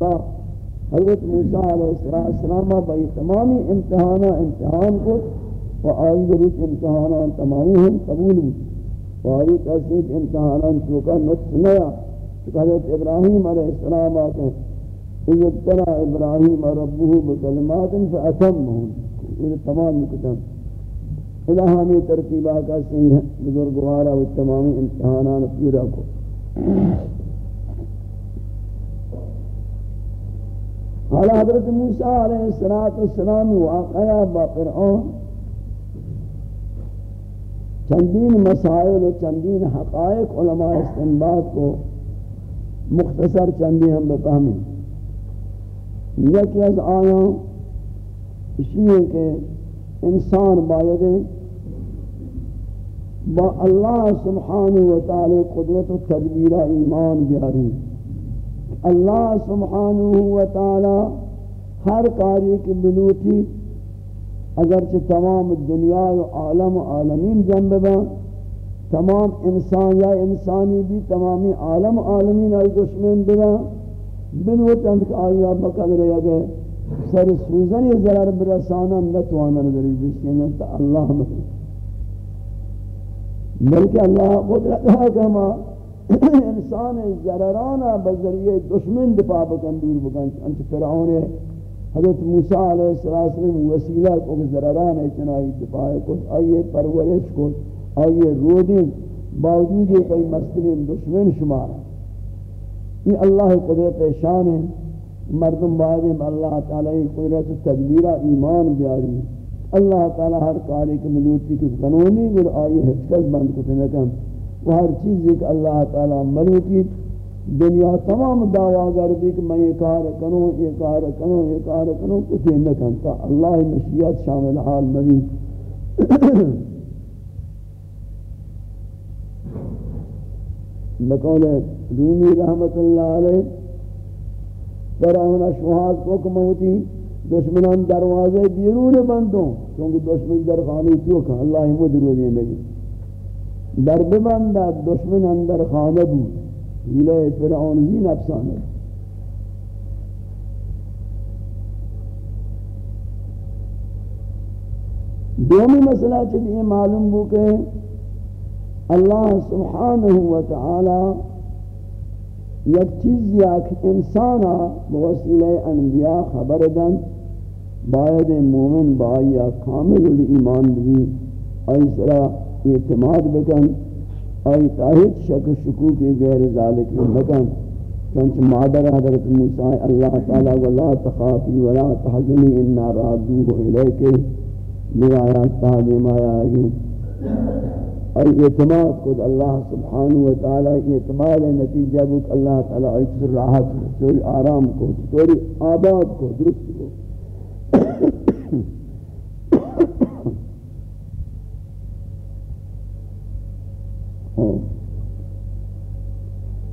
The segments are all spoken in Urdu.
تا حضرت موسیٰ علیہ السلام بھائی تمامی امتحانہ امتحان کو و آئی درست امتحانہ تمامی ہم قبول ہوئی۔ و آئی کسی امتحانہ چوکا نصف نیا۔ چکہ حضرت ابراہیم علیہ السلام آتے ہیں۔ اذ ابتلا ابراہیم ربه بکلمات فاتمہم یہ تمام کتاب۔ خدا ہمیں ترتیبہ کا صحیح ہے۔ بزرگوارا و تمامی امتحانات پورا کو۔ حالا حضرت موسیٰ علیہ السلام واقعہ با فرعون چندین مسائل و چندین حقائق علماء استنباد کو مختصر چندی ہم بفہمیں یکی از آیاں اسی ہے کہ انسان باید با اللہ سبحانہ و تعالی قدرت و تدبیر ایمان بیاری۔ اللہ سبحانہ و تعالی ہر کاری کی بلوٹی اگرچہ تمام دنیا و عالم و عالمین جنب با تمام انسان یا انسانی بھی تمامی عالم و عالمین آئی دشمن بنا بلوٹ انت آئی آپ بقدر یا گئے سر سوزن یہ ضرر برسانا نتوانا نظری بسکینا تا اللہ مکن بلکہ اللہ قدرت ہے کہ ہما انسان ضررانا بذریعہ دشمن دفاع بکن، دور بکن انت فرعون حضرت موسیٰ علیہ السلام وسیلہ کو ضررانا چنائی دفاع کو آئیے پرورش کو آئیے رودین باوجود یہ کئی مسئلین دشمن شمارا یہ اللہ قدرت شان ہے، مردم بعد اللہ تعالی قدرت تدبیر ایمان بیاری اللہ تعالی ہر کاری کے ملوٹی کی قانونی گر آئی حسکت بند کو تنکم وہ ہر چیز ایک اللہ تعالی ملوٹی دنیا تمام دعویٰ گر بھی کہ میں یہ کار کروں یہ کار کروں یہ کار کروں کچھ نکن. تا اللہ مشیت شامل حال نبی بقول رومی رحمت اللہ علیہ فرعون اشوہات کو کموتی دشمنان دروازے بیرون بندوں کیونکہ دشمن در خانی چوکا اللہ مد رو دیں لگی در ببندہ دشمن اندر خانہ بود. ہیلہ فرعون زی نفسانے دومی مسئلہ چلی یہ معلوم ہو کہ اللہ سبحانہ و تعالی یک چیز یک انسانا بوسیلہ انبیاء خبر دن باید مومن بائی کامل ایمان بھی آئی اعتماد بکن، آئی تاہید شک شکوکی غیر ذالک بکن۔ چونچ مادر حضرت موسیٰ، اللہ تعالی، ولا تخافی ولا تحزنی، انا رادوه الیکے لغایات تحدیم آیا آگی اور اعتماد کو اللہ سبحانہ و تعالی اعتماد نتیجہ بک اللہ تعالی ایک راحت کو آرام کو توری آباد کو، درست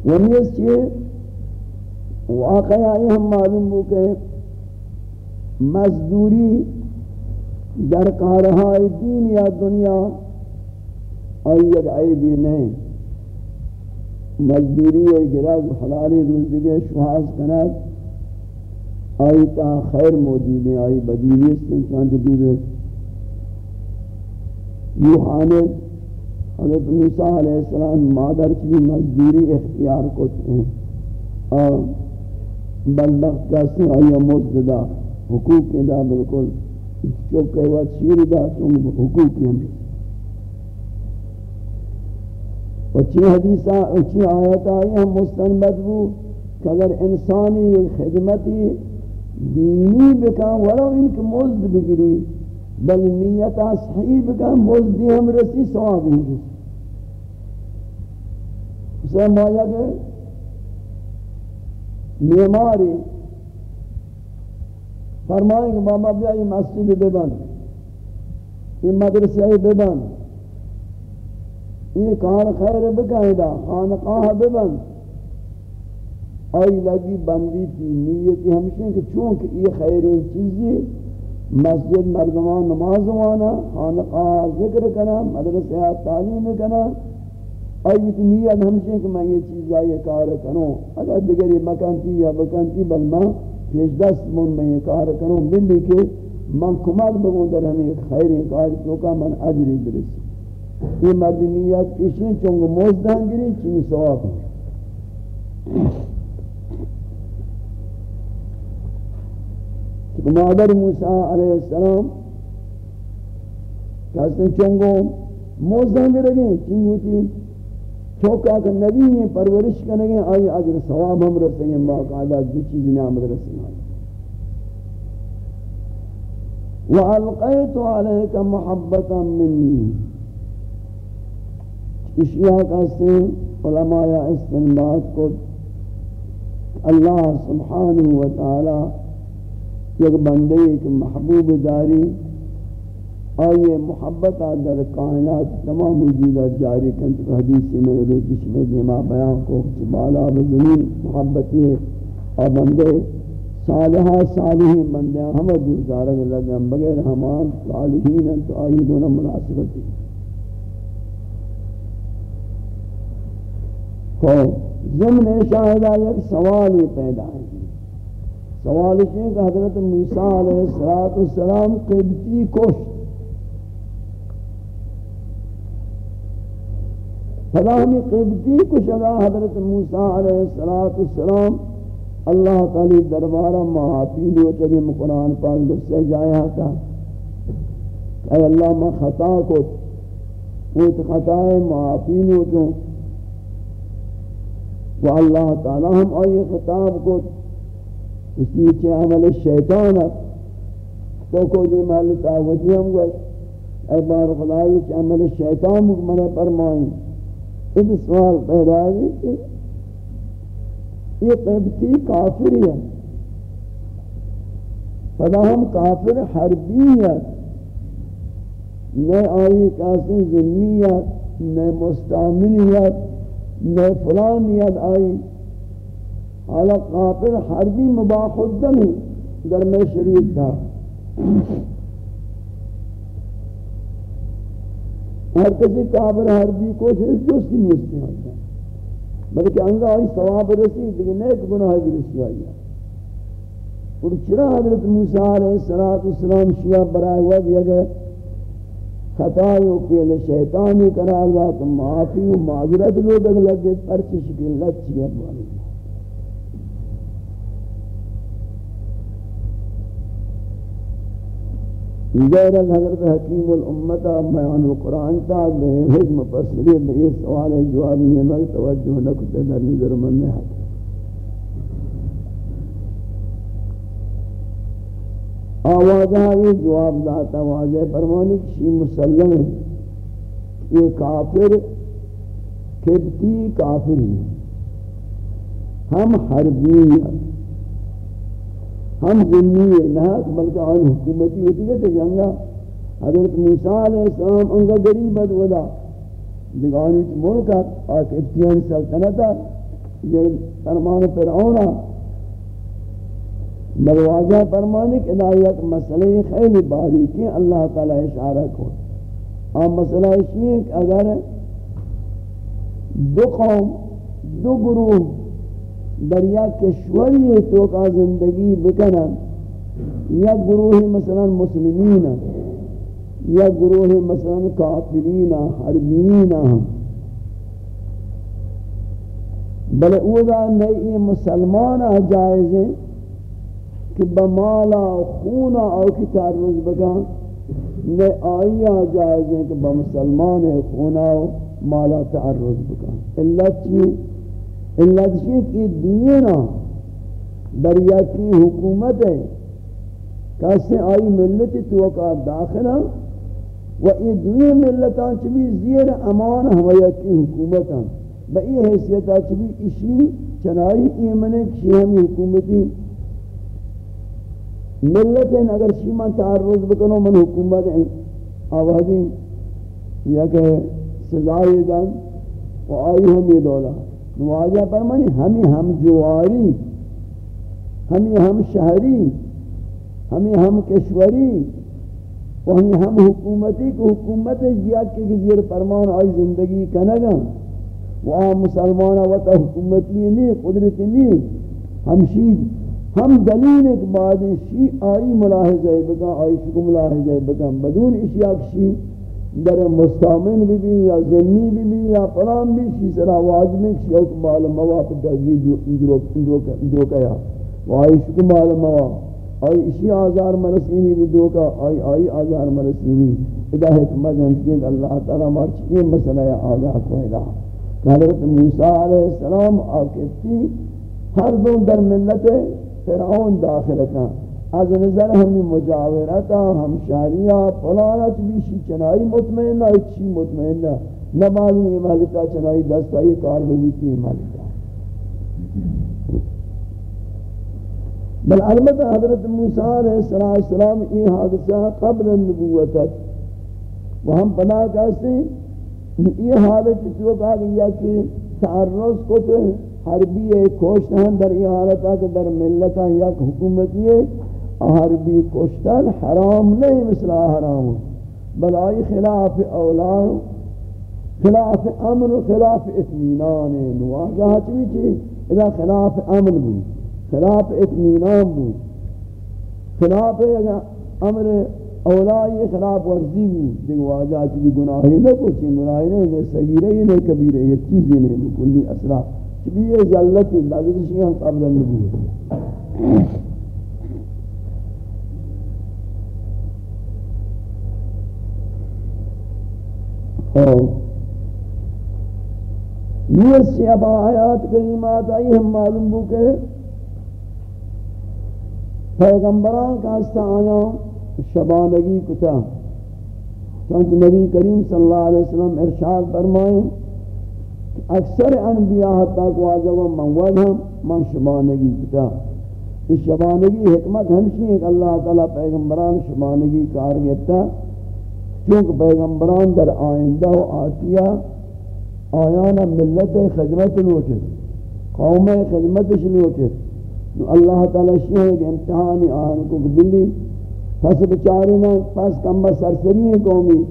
کو ومیس چیئے، واقعہ یہ ہم معلوم ہو کہ مزدوری در کارہائی دین یا دنیا آئی یک عیبی نہیں۔ مزدوری ہے گرگ حلالی روزگے شواز کنک آئی تا خیر موجود ہے آئی بدیوی سے انسان جدید ہے۔ حضرت موسیٰ علیہ السلام مادر کی مزدوری اختیار کو ہیں۔ اور بلغ کسی آئی مزددہ حقوق دا بالکل۔ چوکے وقت شیر دا تم حقوق ہمیں وچی حدیثہ وچی آیت آئی ہم مستنبت بو کہ اگر انسانی خدمتی دینی بکا ولو ان کی مزد بگری بل نیتا صحیح بکا مزدی ہم رسی سواب ہی رسی اسے مایا کہ میماری فرمائیں کہ بابا بیا یہ مسجد ببند. یہ مدرسہ ببند. یہ کار خیر بقاعدہ خانقاہ ببند. آئی لگی بندی تھی نیتی ہمشہ کہ چونکہ یہ خیرین چیزی مسجد مردمان نماز وانا، خانقاہ ذکر کنا، مدرسہ تعلیم کنا۔ آئی بیت نیت ہمشہ کہ میں یہ چیز یہ کار کروں اگر دیگر یہ مکانتی یا بکانتی بل میں پیش دست من میں یہ کار کروں بلی کہ من کمک بگوں در ہمیں خیر کار تو من عجری برسی۔ یہ مرد نیت پیشیں چونگو موزدان گری چنی سواب ہے۔ مادر موسیٰ علیہ السلام کہتے ہیں چونگو موزدان گرگیں چنگو تھی چوکا کہ نبی نے پرورش کرنے آئی اجر ثواب ہم رسیں گے، باقاعدہ دو چیز نعمت رسیں گے۔ وَأَلْقَيْتُ عَلَيْكَ مُحَبَّةً مِّنِّي۔ اشیاء کا سے علماء استنباط کو اللہ سبحانہ وتعالی ایک بندے ایک محبوب داری آئیے محبت در کائنات تمام وجودات جاری کنت حدیثی میں روچش میں دیما بیان کو بالا بزمین محبتی ہے. اور بندے صالحہ صالحین بندے ہم دوزارگ لگے بغیر ہمان صالحین تو آئی دونوں مناسبتی تو ضمن شاہدہ یک سوالی پیدا ہے. سوال یہ کہ حضرت موسیٰ علیہ السلام قبطی کشت. فلا ہمیں قیبتی کو شدا حضرت موسیٰ علیہ السلام اللہ تعالی دربارہ معافی لیو چلی قرآن پاک دستے جایا تھا اے اللہ میں خطا کو اوت خطائے معافی لیو تو و اللہ تعالی ہم آئی خطاب کو۔ اسی چھے عمل شیطان تو کو دی محل تعوتی ہم گئے اے بار خدای چھے عمل شیطان مکمنے فرمائیں. ایک سوال پیدا ہے کہ یہ قبطی کافری ہے. فدا ہم کافر حربی ہے نئے آئی کاسی ذمیت نئے مستعملیت نئے فلانیت آئی. حالا کافر حربی مباح الدم در میں شریف تھا۔ ہر کسی کافر ہر بھی کوشش جستی نہیں اس میں آتا بلکہ انگا آئی ثواب رسی، لیکن نیک گناہ بھی آئی۔ اور چرا حضرت موسیٰ علیہ السلام شیعہ برائے ہوا دیا گئے خطایو پیل شیطانی قرار دا تو معافی و معذرت لوگ لگے، پرچش کی لچ چیئے بانی۔ غیر حضرت حکیم الامت بیان القرآن تا حج مفسری بئی سوال ہے، جواب یہ مل توجہ نہ نکتے در نظر من میں حق آوازہ یہ جواب داتا واضح فرمانی کشی مسلم ہے۔ یہ کافر، کبتی کافر ہیں۔ ہم حربی ہیں۔ ہم ذمی نہ بلکہ آن حکومتی ہوتی ہے جنگا۔ حضرت موسیٰ علیہ السلام ان انگا گریبت ودا۔ دگانی ملکہ آک ابتیان سلطنتا یہ فرمان فرعونا ملواجہ فرمانی کہ ادایت مسئلہ خیلی باریکی اللہ تعالی اشارہ کو آم مسئلہ اس لیے کہ اگر دو قوم، دو گروہ دریا کشوری تو کا زندگی بکنن یا گروہ مثلا مسلمین، یا گروہ مثلا کافرین، حربین، بل اودا نئی مسلمان جائز ہے کہ بمالا خونا او کی تعرض بکن نئی آئیا جائز ہے کہ بمسلمان خونا او مالا تعرض بکن اللہ چیز اللہ دشی کی دینا دریا کی حکومت ہے کیسے آئی ملت توقع داخلہ و یہ دوی ملتان چبی زیر امان ہمایا کی حکومت ہیں بئی حیثیتہ چبی اسی چنائی ایمنے کشی ہمی حکومتی. ملت ہیں اگر شیمان تعرض بکنو من حکومت ہیں آوازی یا کہ سزائی دن و آئی ہمی دولا. نواجہ فرمانی ہمیں ہم جواری ہمیں ہم شہری ہمیں ہم کشوری، وہی ہم حکومتی کو حکومت جیاد کے زیر فرمان آئی زندگی کنگا وہ مسلمان وقت حکومتی نہیں قدرتی نہیں ہمشید ہم دلیل ایک بعد شی آئی ملاحظہ بکا، آئی شکو ملاحظہ بکا، بدون اشیاء شی در مستامن بھی بھی یا زمین بھی بھی یا پرام بھی شی سرا واجب ہے شی اوک مال موافق داگی جو کیا. وہ آئی مال موافق آئی اسی آزار مرسینی بھی دوکا آئی آئی آزار مرسینی. ادا حکمت ہمشید اللہ تعالیٰ مارچ یہ مسئلہ ہے آگاہ کو ادا حضرت موسیٰ علیہ السلام آکتی ہر دو در ملت فرعون داخل کا از نظر ہمی مجاورتا ہم شہریہ پلانت بیشی چنائی مطمئنہ اچھی مطمئنہ نمازی مالکہ چنائی دستا یہ کار بلیتی مالکہ بل البتہ حضرت موسیٰ علیہ السلام یہ حادثہ قبل النبوت وہ ہم پناہ کہتے ہیں، یہ حالت جو کہا گیا کہ تعرض کو تو حربی کوشتن در یہ حالت ہے کہ در ملتا یک حکومتی ہے حربی کوشتن حرام نہیں، مثل حرام. بل آئی خلاف اولاد خلاف امن و خلاف اطمینان نواجہ چوی چیز اذا خلاف امن بود، خلاف اطمینان بود. خلاف امر اولائی، خلاف ورزی بود. دیکھ واجہ چلی گناہی نہ کچھ گناہی نہیں نہیں صغیرہ ہی نہیں کبیرہ یہ چیزی نہیں بکلی اسرا چلی یہ ذلتی لازم ہم قبل النبوت یہ سیابہ آیات کریمات آئی ہم معلوم ہو کہ پیغمبران کا ہستا آیا، شبانگی کتا۔ چونکہ نبی کریم صلی اللہ علیہ وسلم ارشاد فرمائیں اکثر انبیاء حتی کو آجب من ودہم من شبانگی کتا۔ اس شبانگی حکمت ہمشی ہے کہ اللہ تعالی پیغمبران شبانگی کار گتا چونکہ پیغمبران در آئندہ و آتیہ آیانا ملت خدمت لوٹے قوم خدمتش لوٹے اللہ تعالی شیئے کہ امتحانی آن کو بلی پس بچاری نا پس کمبا سرسری ہے قومی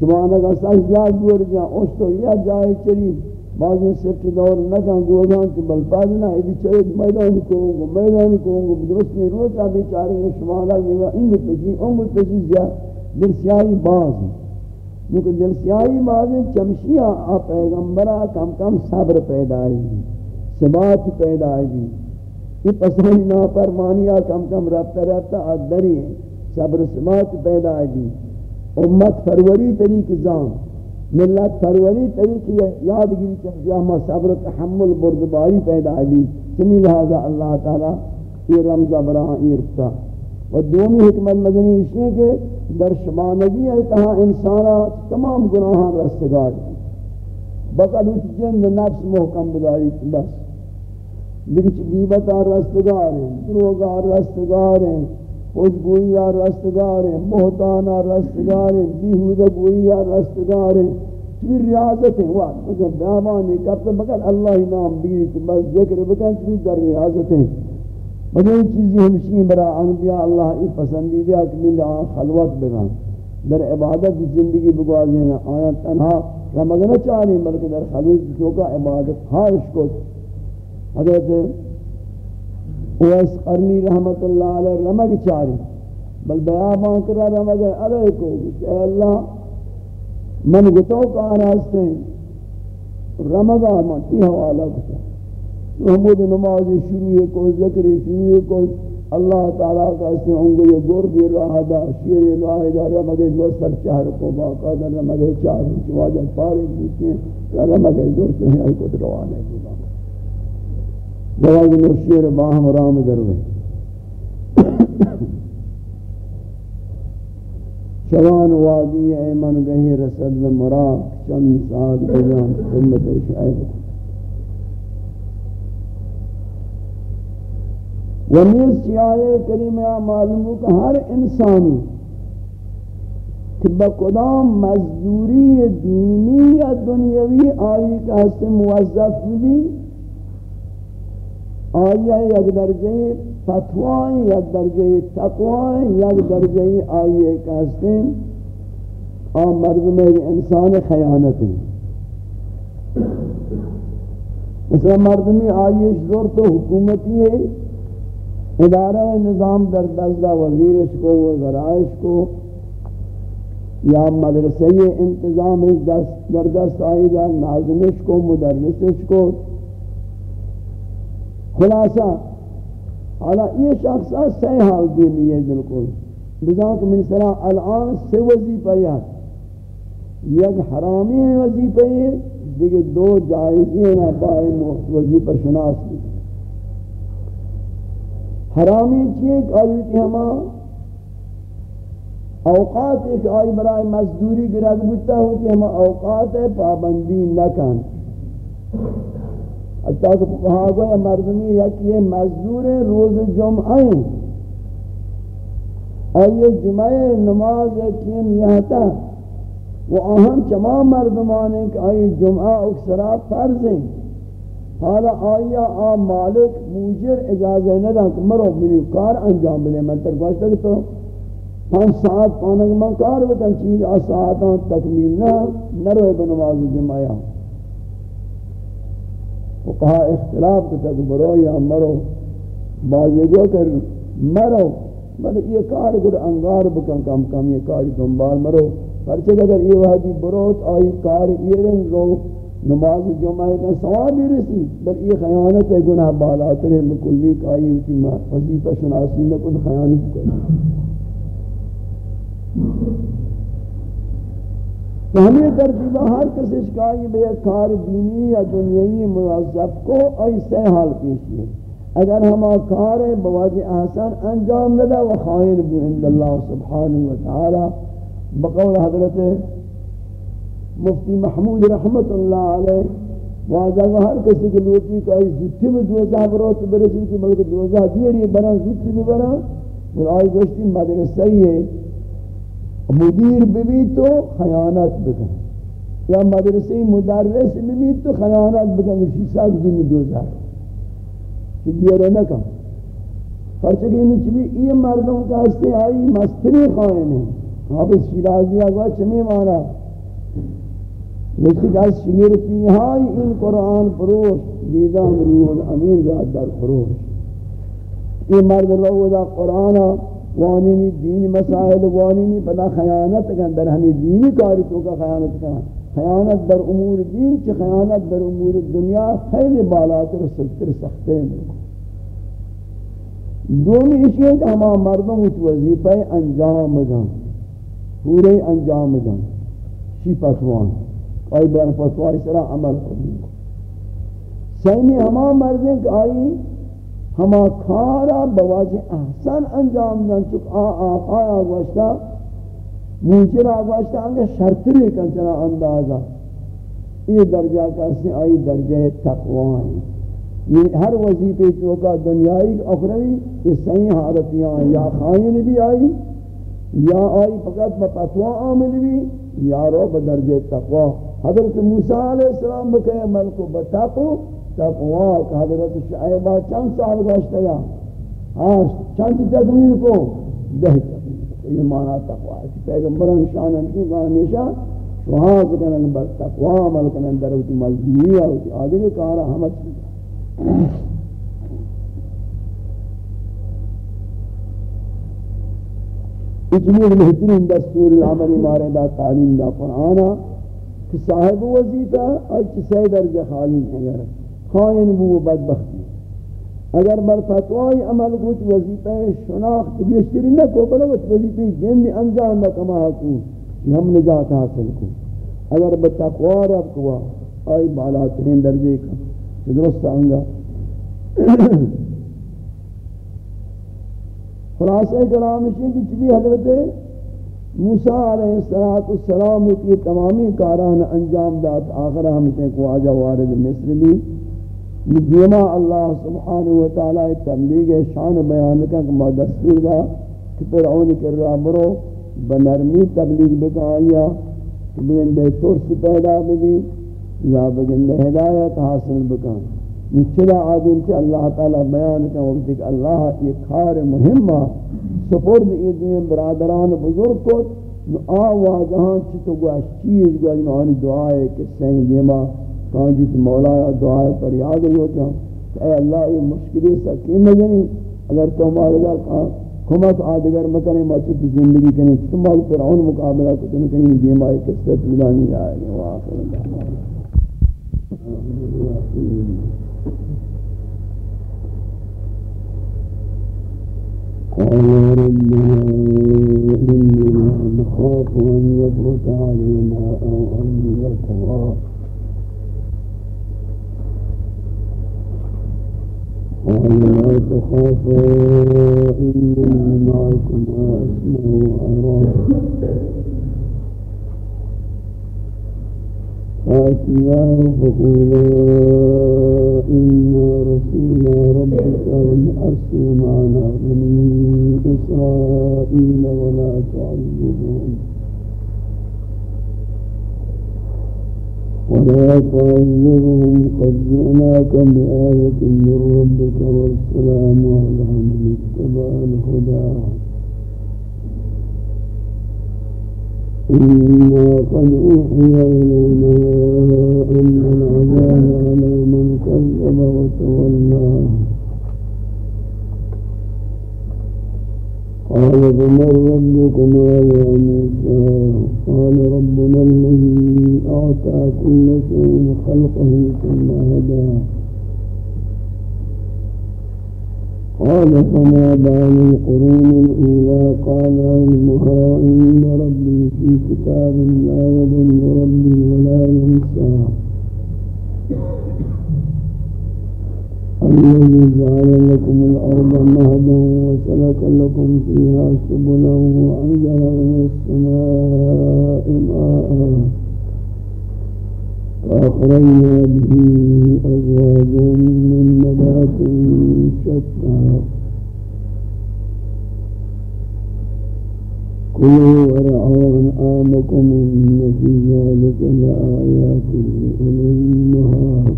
شمانا کا ساس یاد دور جا اوشتو یا جائے چری بعض میں سفت دور نکن گوگان کہ بل پاس نا ایدی چرے میدانی کہوں گو میدانی کہوں گو درست نہیں روز آدھی چاری نے انگو تجی انگو تجی زیاد دل سیاہی باز ہے کیونکہ دل سیاہی باز چمشیہ آپ پیغمبرہ کم کم صبر پیدا ہے ثبات پیدا ہے یہ پسند نا فرمانیہ کم کم رفتہ رفتہ آدھری صبر سمات پیدا آگی امت فروری طریق زان، ملت فروری طریق یادگیری چمجا ما صبر تحمل بردباری پیدا آگی چمی لہذا اللہ تعالی یہ رمضہ براہ ایرتا و دومی حکمت مدنی اسی کہ در شمانگی ہے کہاں انسانا تمام گناہان رستگار بقل اس جند نفس محکم بداری بس۔ لیکن غیبت آر رستگار ہیں دروگ آر رستگار ہیں خوشگوئی آر رستگار ہیں بہتان آر رستگار ہیں، بیہودہ گوئی آر رستگار ہیں۔ پھر ریاضت ہیں وقت مجھے بیابانی کب تو بکر اللہ نام بیت بس، ذکر بکن پھر در ریاضت ہیں۔ مجھے ان چیزی ہمشی برا انبیاء اللہ ای پسندی دیا کہ ملی آن خلوت بگن در عبادت زندگی بگوازی آیا تنہا رمگنہ چاہنی، بلکہ در خلوت چوکا عبادت خواہش کو۔ حضرت اویس قرنی رحمت اللہ علیہ رمگ چاری بل بیابان کرا رمگ علیہ کو اے اللہ، من گتو کا آناستے رمگا من تی حوالہ کتا۔ محمود نماز شروع کو ذکر شروع کو اللہ تعالیٰ کا اس نے انگو یہ گور دی راہ دا، شیر راہ دا رمگے جو سر چہر کو باقا دا رمگے چار چواجہ پارے کیتے ہیں۔ رمگے جو سنہی کو دروانے کی جواز نشیر باہم رام دروے شوان وادی ایمن گہی رسد مراق چند سال بجان خدمت شاید۔ ومیز چیائے کریمہ معلوم ہو کہ ہر انسانی کہ بقدام مزدوری دینی یا دنیاوی آئی کا حسن موظف بھی آیا یک درجہ فتوائیں یک درجہ تقوائیں یک درجہ آئیے کہتے ہیں آم مرد میں انسان خیانت ہیں۔ مثلا مردمی آئیش زور تو حکومتی ہے۔ ادارہ نظام در دستہ وزیرش کو وزرائش کو، یا مدرسہ انتظام در دست آئی جا ناظمش کو مدرسش کو۔ خلاصہ، حالا یہ شخص سی حال دینی ہے بالکل۔ بذات من سرا الان سے وظیفہ یک حرامی وظیفہ ہے دیکھ دو جائزی ہیں پائے وظیفہ شناس بھی۔ حرامی چیئے کہ آئیتی ہما، اوقات ایک آئی برای مزدوری گرد بودتا ہو کہ ہما، اوقات پابندی نکن. حتیٰ کہ کہا گویا مردمی یک یہ مزدور روز جمعہ آئیے جمعہ نماز کیم یہاں تا. وہ اہم چما مردمان ہیں کہ آئی جمعہ اکسرا فرض ہیں. حالا آیا آ مالک موجر اجازہ نہ دا کہ مرو منی کار انجام بلے من تر گوشتا کہ تو پانچ ساعت پانک من کار بکن چیز آ ساعتاں تکمیل نہ نروے بنواز جمعہ وہ کہا اختلاف تک برو یا مرو بازے گو کر مرو بلے یہ کار گر انگار بکن کم کم یہ کاری دنبال مرو۔ پرچہ اگر یہ وحدی بروت آئی کار یہ رن رو نماز جمعہ کا ثواب بھی رسی، بل یہ خیانت ہے، گناہ بالاتر ہے، مکلی کا آئی ہوتی وظیفہ شناسی میں کچھ خیانت کرنا تو ہمیں ترتیبہ ہر کسی شکایی بے کار دینی یا دنیاوی موظف کو ایسے حال پیشی ہے۔ اگر ہم کار بواجہ احسان انجام لدا و خائن بو عند اللہ سبحانہ وتعالی۔ بقول حضرت مفتی محمود رحمت اللہ علیہ، واجہ ہر کسی کے لوٹی کا زتی میں دوزہ بروت برسی کہ بلکہ دوزہ دیری بنا زتی میں بنا، اور آئی گوشتی مدرسہ ہی ہے۔ مدیر بھی تو خیانت بکن۔ یا مدرسہ مدرس بھی تو خیانت بکن۔ اسی ساک دن دوزہ کہ دیرے نہ کم۔ پرچہ کہ یہ مردوں کا ہستے آئی مستری خائن ہیں حافظ شیرازی آگوا چمی مانا۔ ویسی از شگیر پیہائی این قرآن پروش، دیدان روح الامین راد در پروش یہ مرد رو دا قرآن وانینی دینی مسائل، وانینی پدا خیانت کن، در ہمیں دینی کاری تو کا خیانت کن. خیانت در امور دین چی خیانت در امور دنیا خیلی بالاتر سلطر سختے ہیں دومی اشیاء کہ ہمارا مردوں اس وظیفہ انجام دیں پورے انجام دن. شی فتوان آئی بین فتوائی سرا عمل کرنے کو۔ سیمی ہما مردیں کہ آئی ہما کارا بواجہ احسن انجام دن چک آ آقا آگوشتا موچر آگوشتا انگا شرطری کن چنا اندازہ۔ یہ درجہ کسی آئی درجہ تقوی یہ ہر وظیفے چوکا دنیای اخروی، یہ صحیح حالتیاں، یا خائن بھی آئی، یا آئی فقط بفتوا عامل بھی۔ یا رو بدرجہ تقوی. حضرت موسیٰ علیہ السلام بکے ملکو بتقو تقوی کہ حضرت شعیبہ چند سال گوشتا یا؟ ہاں چند تکمیل کو؟ دہ یہ معنی تقوی ہے. پیغمبران شانن کی ہمیشہ شہاد کنن بر تقوی عمل کنن، در ہوتی ملزمیہ ہوتی آدھے کارا حمد اتنی بہترین دستور العملی مارے دا تعلیم دا قرآن کہ صاحب وظیفہ اور کسی درجہ خالی اگر خائن بو بدبختی۔ اگر بر فتوائی عمل کچھ وظیفہ شناخت بیشتری نہ کو بلو وظیفہ جن انجام نہ کما کو کہ ہم نجات حاصل کو۔ اگر بتقوی رب کو آئی بالا ترین درجے کا۔ درست آنگا۔ خلاصہ کلام ہے کہ چبی حضرت موسیٰ علیہ السلام کی تمامی کاران انجام دات آخر ہم سے کو وارد مصر بھی۔ دیما اللہ سبحانہ وتعالی تبلیغ شان بیان کا کہ دستور دا کہ فرعون کر رہا برو بنرمی تبلیغ بکا آیا، کہ بگن بے ترس پیدا بھی یا بگن بے ہدایت حاصل بکا۔ چلا آدم کہ اللہ تعالی بیان کا وقت کہ اللہ یہ کار مہمہ سپرد یہ دین برادران بزرگ کو آواز ہاں چھ تو گوش چیز گوش آن دعائے کہ سین دیما جس مولا دعا پر یاد ہوتا اے اللہ یہ مشکلی سکین نہ اگر تو مالدار کہاں کمت آدگر مکنے مچت زندگی کریں تم بھائی فرعون مقابلہ کو تم کریں دیمائی قصت ملانی آئے گے وآخر اللہ ربنا إننا نخاف أن يفرط علينا أو أن يطغى قال لا تخافا إنني معكم أسمع وأرى فأتياه فقولا إنا رسول ربك أرسل معنا بني إسرائيل ولا تعذبهم ولا تعذبهم قد جئناك بآية من ربك والسلام على من اتبع الهدى. إنا قد أوحي إلينا أن العذاب على من كذب وتولى قال فمن ربكما يا موسى قال ربنا الذي أعطى كل شيء خلقه ثم هدى قال فما بال القرون الأولى؟ قال علمها إن ربي في كتاب لا يضل ربي ولا ينسى. الذي جعل لكم الأرض مهدا وسلك لكم فيها سبلا وأنزل من السماء ماء. فأخرجنا به أزواجا من نبات شتى. كلوا ورعوا أنعامكم إن في ذلك لآيات لأولي النهار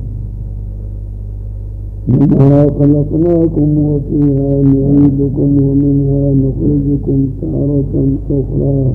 منها خلقناكم وفيها نعيدكم ومنها نخرجكم تارة أخرى.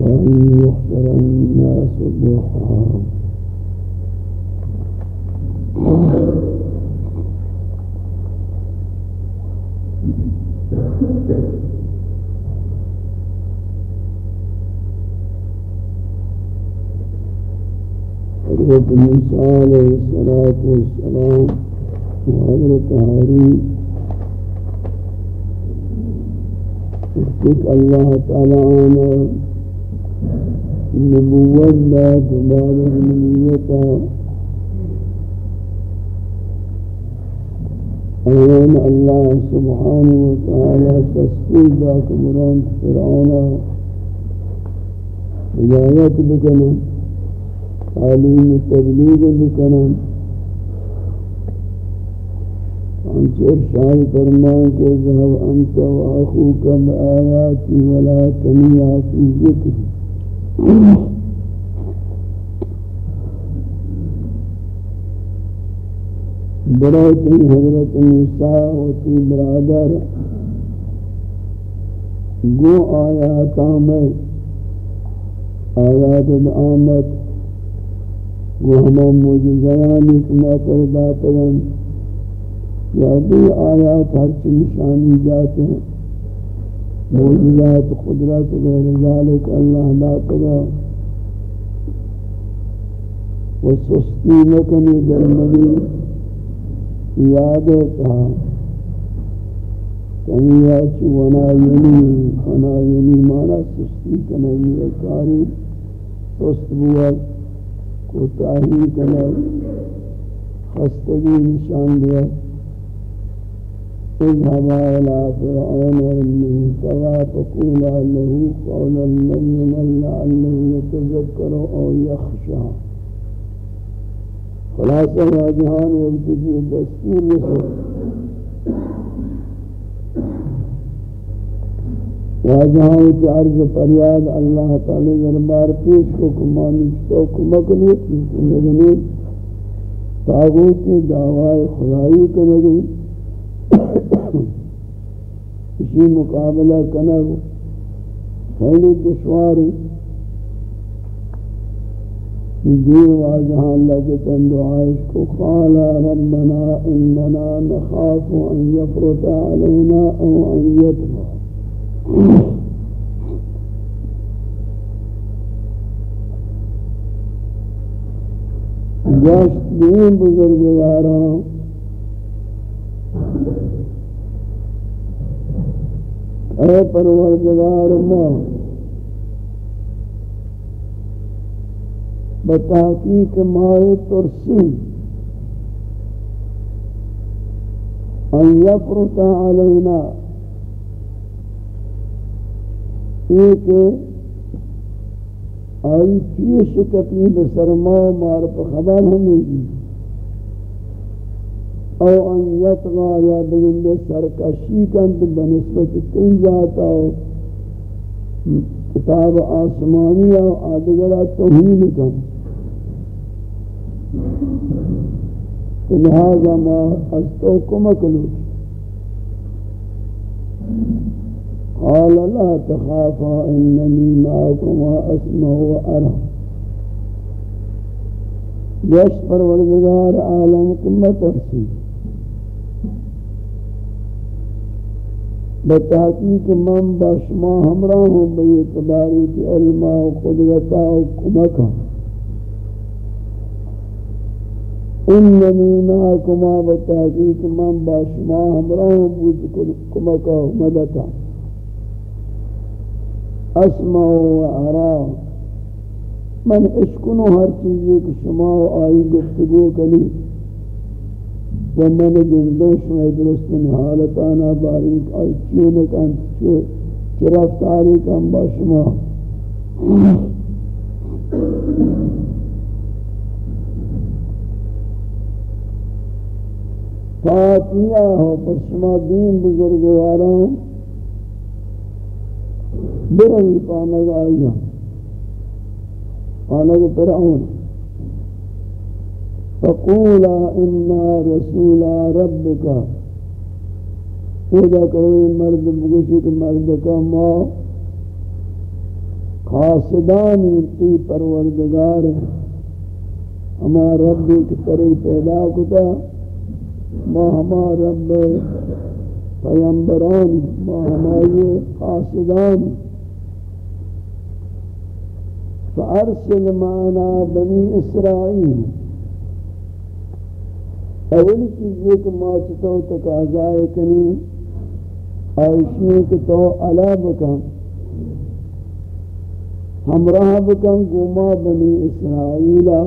وأن يحضر الناس الضحى حضرت موسیٰ عليه الصلاة والسلام حضرت حارون اختیق الله تعالى عنہ نبوة لا تبارع نبوتا أيام الله سبحانه وتعالى تسكيل ذاك بران فرعون هدايات بكنا تعليم التبليغ بكنا أنت إرشاد فرمان كذهب أنت وأخوك بآياتي ولا تنيا في ذكري. فی ذکر حضرت موسیٰ و تی برادر، گو آیات آمد آیات آمد وہ ہمیں موجزیانی کما کر باترن یا بھی آیات ہر چی نشانی جاتے ہیں۔ موجزات قدرت غیر ذالک اللہ لا باترہ و سستی نکنی در نبی یاد ہاں. کہا کنیا چوانا ینی خنا ینی مانا سستی کنی کاری. سست بوت کوتاہی کنا خستگی نشان دیا. اذهبا إلى فرعون إنه طغى فقولا له قولا لينا لعله يتذكر أو يخشى. خلاصہ واجہان وقت کی دستور رسول واجہان کی عرض فریاد اللہ تعالی دربار پیش کو کمانی تو کمکنیت زندگی تاغوتی دعوی خدایی کنگی اسی مقابلہ کنگ خیلی دشواری دیر واجہاں اللہ کے تن دعائش کو۔ قال ربنا اننا نخاف ان يفرط علينا أو ان يطغى جاشت دین بزرگواران اے پروردگار ماں بتحقیق مائے ترسی ان یفرط علینا. ایک آئی پیش کپی بسرما مار پر خبر ہمیں گی او ان یتغا یا بگندے سرکشی کند بنسبت کئی ذاتا کتاب آسمانی او آدگرہ توہین کند. لہذا ما استوكم کمک لوٹ قال لا تخافا انني معكم واسمع وارى جش پروردگار عالم قمت ارسی بتحقیق من باشما ہمراہ ہوں بے اعتباری کی علماء و قدرتا و کمکہ اننی معکما بتحقیق من با شما همراه بود کمکا و مدتا اسمع و ارا. من اشکنو ہر چیزی کہ شما آئی گفتگو کلی و من گندو شما درست حالتانا باریک آئی چونکن چو رفتاری کن با شما؟ فاتیہ ہو پسما دین بزرگواروں برہی پانگ آئیہ پانگ پرعون فقولا انا رسولا ربکا خدا کروی مرد بگشک مرد کا ما خاصدانی تی پروردگار ہما ربی کی طرح پیدا کتا، ما ہما رب پیمبران ما ہمائی قاصدان. فارسل معنا بنی اسرائیل. اولی چیز یہ کہ ما چتو تقاضائے کنی آئیشی کہ تو علا بکن ہمراہ بکن گوما بنی اسرائیلہ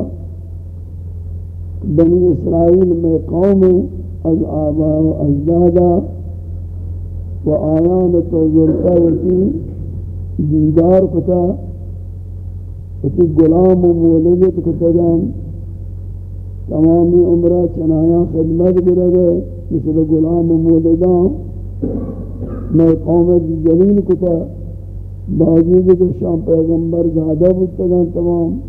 بنی اسرائیل میں قوم از آبا و اجدادا و آیان تو ذرقہ وتی دیدار کتا وتی غلام و مولدت کتا جان تمامی عمرہ چنایا خدمت گرے مثل غلام و مولدان، میں قوم جلیل کتا باوجود کہ شام پیغمبر زیادہ بودتا تمام۔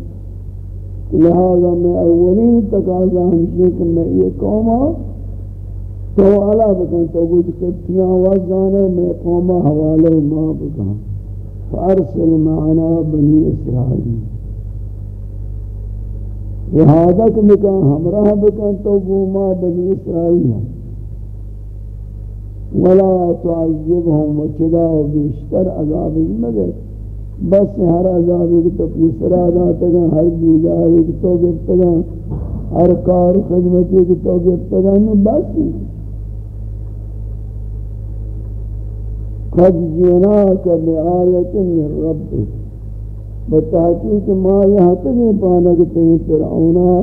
لہذا میں اولین تقاضا ہمشہ کہ میں یہ قوما ہاں، تو علا بکن، تو کچھ قبطیاں وزانے، میں قوما حوالے ما بکن۔ فارسل معنا بنی اسرائیل۔ لہذا کہ میں کہا ہمراہ بکن تو گوما بنی اسرائیل ولا تعذبهم وچدا و بیشتر عذاب مدد بس ہر عذابی کی تو پیسرا داتا گا ہر بیداری کی تو گفتا گا ہر کار خدمتی کی تو گفتا گا بس قد جیناک بآیت من رب بتحقیق ما یہاں تک پانا کہ تین فرعونا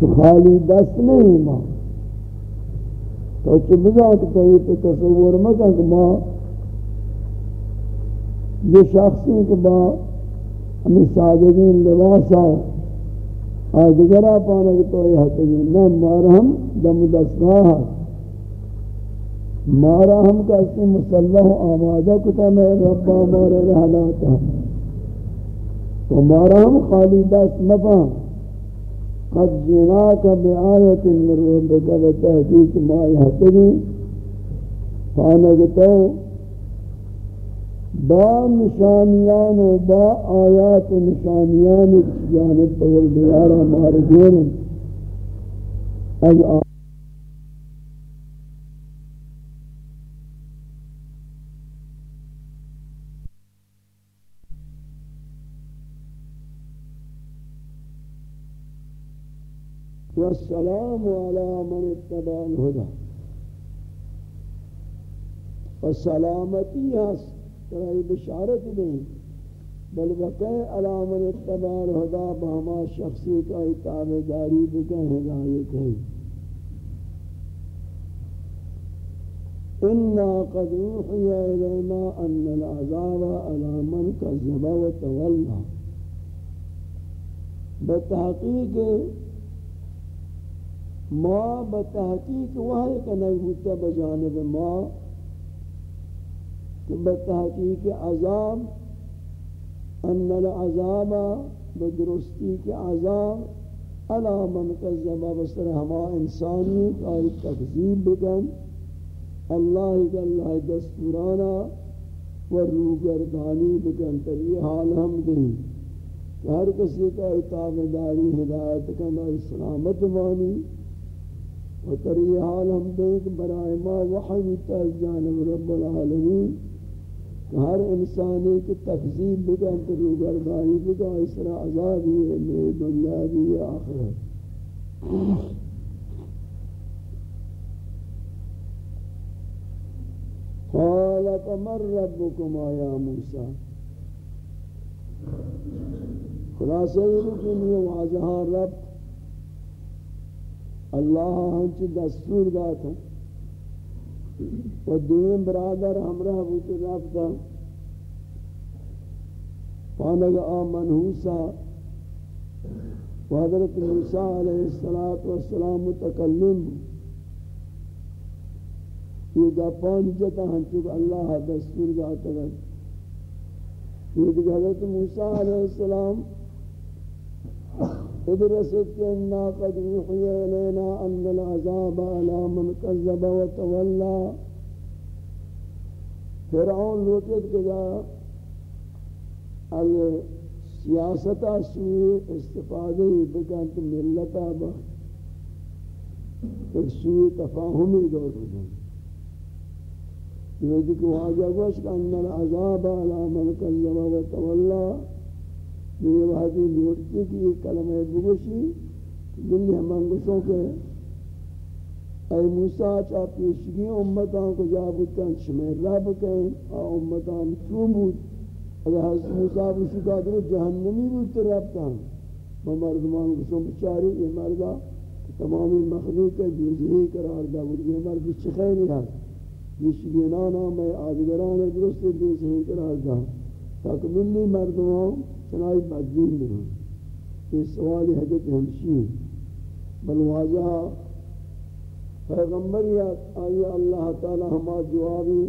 تو خالی دست نہیں ماں تو چھ بزا کہ تین تصور مکہ کہ ماں یہ شخصی کہ با ہمیں سادگین لباسا آدگرہ پانا کہ تو یہ حتی نہ مارا دم دستگاہ مارا ہم کا اس مسلح آمادہ کتا میں ربا مارا رحلاتا تو مارا ہم خالی دست مپا۔ قد جناک بآیت من ربک و تحقیق ما یحتدی۔ فانگتو با نشانیان و با آیات و نشانیان جانب تول بیارا مارجون از والسلام على من اتبع الهدى. والسلامتی ہست ترائی بشارت دیں بل بقی على من اتبع الهدى بہما شخصی کا اتاب داری بکن، ہدایت ہے. إنا قد أوحي إلينا أن العذاب على من كذب وتولى بتحقيق ما بتحقیق وحی کا نبوتا بجانب ما کہ بتحقیق عذاب، ان العذاب بدرستی کے عذاب علا من قذب بسر ہما انسانی کاری تقذیب بکن. اللہ کا اللہ دستورانا و روگردانی بکن. تر یہ حال ہم دیں کہ ہر کسی کا اتاب داری ہدایت کنا اسلامت مانی و تری حال ہم دیکھ برائے ما وحی تاز جانب رب العالمین کہ ہر انسانی کی تکذیب بکا انت روگردانی بکا اسرا عذابی ہے میں دنیا بھی آخرت قال فمن ربكما يا موسى خلاصہ یہ کہ یہ واضح رب اللہ ہنچ دستور داتا و دین برادر ہمراہ بوتی رفتا پانگ آمن حوصا و حضرت موسیٰ علیہ السلام متکلم یہ گپان جتا ہنچو اللہ دستور داتا یہ حضرت موسیٰ علیہ السلام ادرست كنا قد يحيي إلينا أن العذاب على من كذب وتولى فرعون لوکت کجا از سیاستا سوی استفاده بکنت ملتا با ایک سوی تفاہمی دور بکن یہ یعنی کہ واجہ گوش کہ ان العذاب على من كذب وتولى یہ وحدی لوٹتی کی یہ کلمہ بگوشی دلی ہمان کے اے موسیٰ چاہ پیشگی امتان کو جا بودتاں شمیر رب کہیں آ امتان چون بود؟ اگر حضرت موسیٰ بوشی کا جہنمی بود تو ربتاں وہ مردمان گوشوں بچاری، یہ مردہ تمامی مخلوق ہے دوزہی قرار دا بود۔ یہ مرد چخیلی ہے پیشگینانا میں آدگران درست دوزہی قرار دا تاکہ ملی مردمان چنائی بدین بھی یہ سوال حضرت ہمشی بل واضح پیغمبریت آئی اللہ تعالی ہما جوابی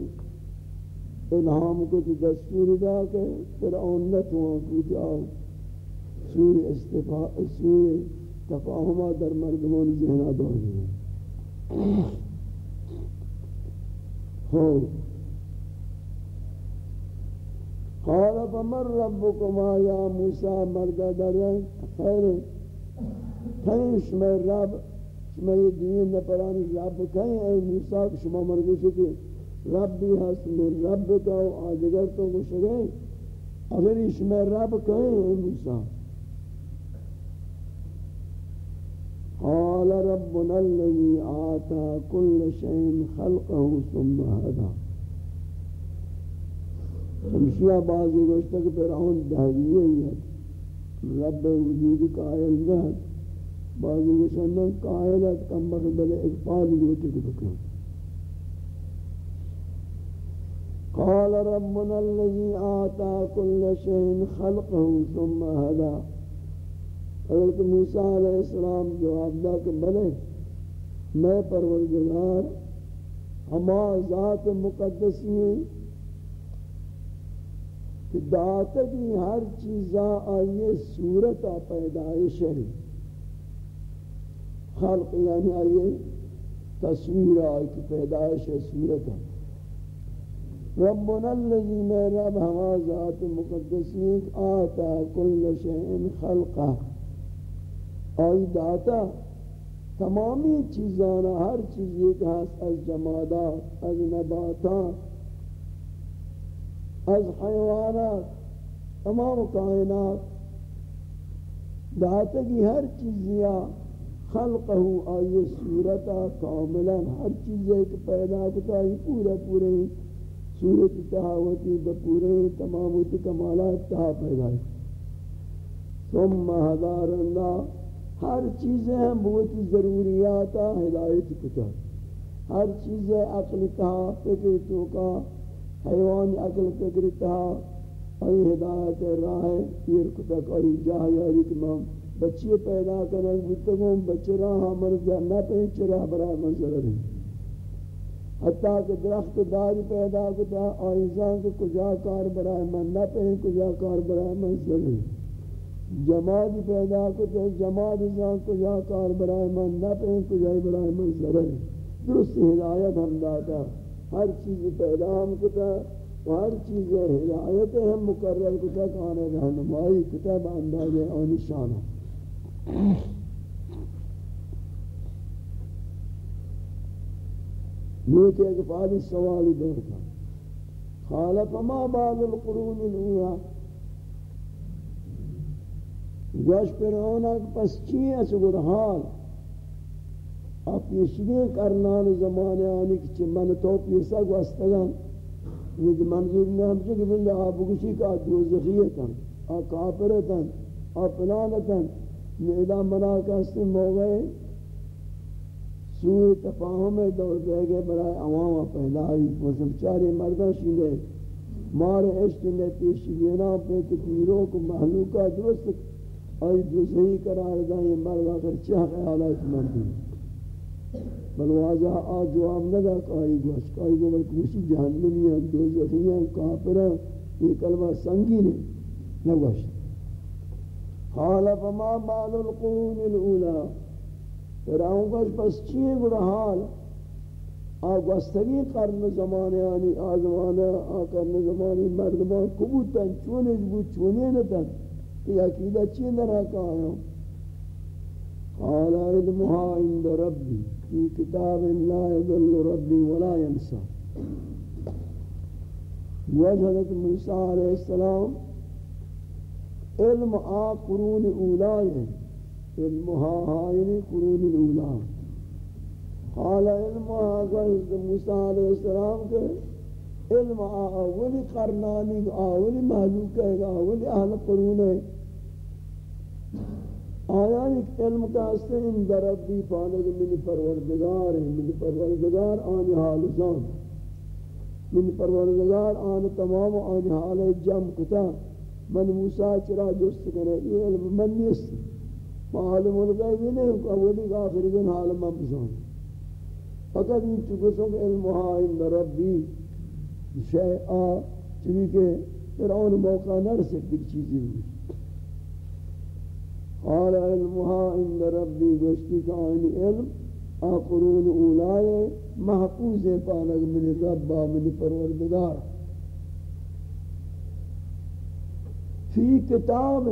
الہام کو تو دستور دا کہ فرعون نتوان کو جاؤ سوی استفاء سوی تفاہمہ در مردمان ذہنہ دور دیا قال فمن ربكما يا موسى مرد درين خير کہیں شما رب شما یہ دین نپرانی رب کہیں اے موسیٰ شما مرگوشی کہ رب بھی ہست من رب کا و آدگر تو گوش گئے اگر شما رب کہیں اے موسیٰ قال ربنا الذي آتا كل شيء خلقه ثم هدى. ہمشیہ بعضی گوشتا کہ فرعون دہویہ ہی ہے رب وجود قائل نہ بعضی گوشتا قائلت کم بخل بلے اقبال گوشتا کہ بکن قال ربنا الذي آتا كل شيء خلقه ثم هدى حضرت موسیٰ علیہ السلام جواب دا کہ بلے، میں پروردگار، ہما ذات مقدسی ہیں۔ داتا کی ہر چیزاں آئیے صورتا پیدائش ہے۔ خلق یعنی آئیے تصویر آئی کی پیدائش ہے صورتا ربنا الذي میں رب ہوا ذات مقدسی آتا کل شئین خلقہ آئی داتا، تمامی چیزانا ہر چیز ایک ہست از جمادات، از نباتات از حیوانات، تمام کائنات. داتا کی ہر چیزیا خلقہ آئی صورتا کاملا ہر چیز ایک پیدا کتا ہی پورا پورے صورت تحاوتی بپورے تمامت کمالات تحا پیدا ہے ثم حضار اللہ ہر چیز ہم بہت ضروریات ہدایت کتا. ہر چیز عقل تہا فکر تو کا حیوان عقل فکر تہا ای ہدایت راہ پیر کتا کاری جاہ یاری کمام بچی پیدا کرنے بودتگوں بچی راہ مرزا نہ پہنچ راہ برای منظر رہی حتیٰ کہ درخت داری پیدا کتا آئیزان کو کجا کار برای من نہ پہنچ کجا کار برای منظر رہی جماعت پیدا کو تو جماعت زان کو جا کار برائے من نہ پہن کو جائے برائے من ضرر درست ہدایت ہم داتا۔ ہے ہر چیز پیدا ہم کتا ہر چیز ہدایت ہم مقرر کتا کانے رہنمائی کتا با انداز اور نشانہ یہ کہ ایک فادی سوالی دور تھا خالف ما بعد القرون الاولى۔ گوش پر فرعون پس چی ہے سگر حال؟ پیشگی کرنان زمانے آنے کی من تو پیسا گوستگان یہ منظور میں ہم سے کہ بندہ آپ کسی کا دوزخیتا آ کافرتا آ پلانتا میدہ منا کہستے موغے سوئے تفاہم دور دے گئے برای عوام پہلا ہی مسلم چارے مردہ شنگے مارے عشق نے پیشگینا پہ تکیروں کو محلوکہ درست آئی جو صحیح قرار دا یہ مرد آخر چاہ خیالات مردی بل واضح آ جواب ندا کہ آئی گوش آئی گو بلکہ اسی جہنمی ہیں، دو زخی ہیں، کافر ہیں، یہ کلمہ سنگی نے نگوش۔ حال فما بال القرون الاولا۔ پھر آؤں گوش پس چیئے گوڑا حال؟ آگوستگی قرن زمانے آنی، آزمانے آقرن زمانی مردمان کبوتن، چونے جبو چونے نتن یہ عقیدہ چی نرہ کہا قال علمها عند ربي في كتاب لا يضل ربي ولا ينسى. وجهت موسیٰ علیہ السلام علم آ قرون اولا علمها یعنی قرون الاولا قال علمها قال موسیٰ علیہ السلام کہ علم آ، اولی قرنانی اولی محلوک ہے اولی اہل قرون ہے۔ آیا ایک علم کا حسن ان دربی پانک منی پروردگار ہیں منی پروردگار آنی حال زان. منی پروردگار آن تمام آنی حال جم کتا. من موسیٰ چرا جست کرے یہ علم من نیست. معلوم الغیب نہیں کہ اولی آخری دن حال من بزان. فقط ان چکسوں کہ علمها ان ربی شیعہ چلی کہ فرعون موقع نہ رسک چیزی ہوئی قال علمها عند ربي گوشتی کا آئینی علم آقرون اولائے محفوظ پانک من رب من پروردگار. فی کتاب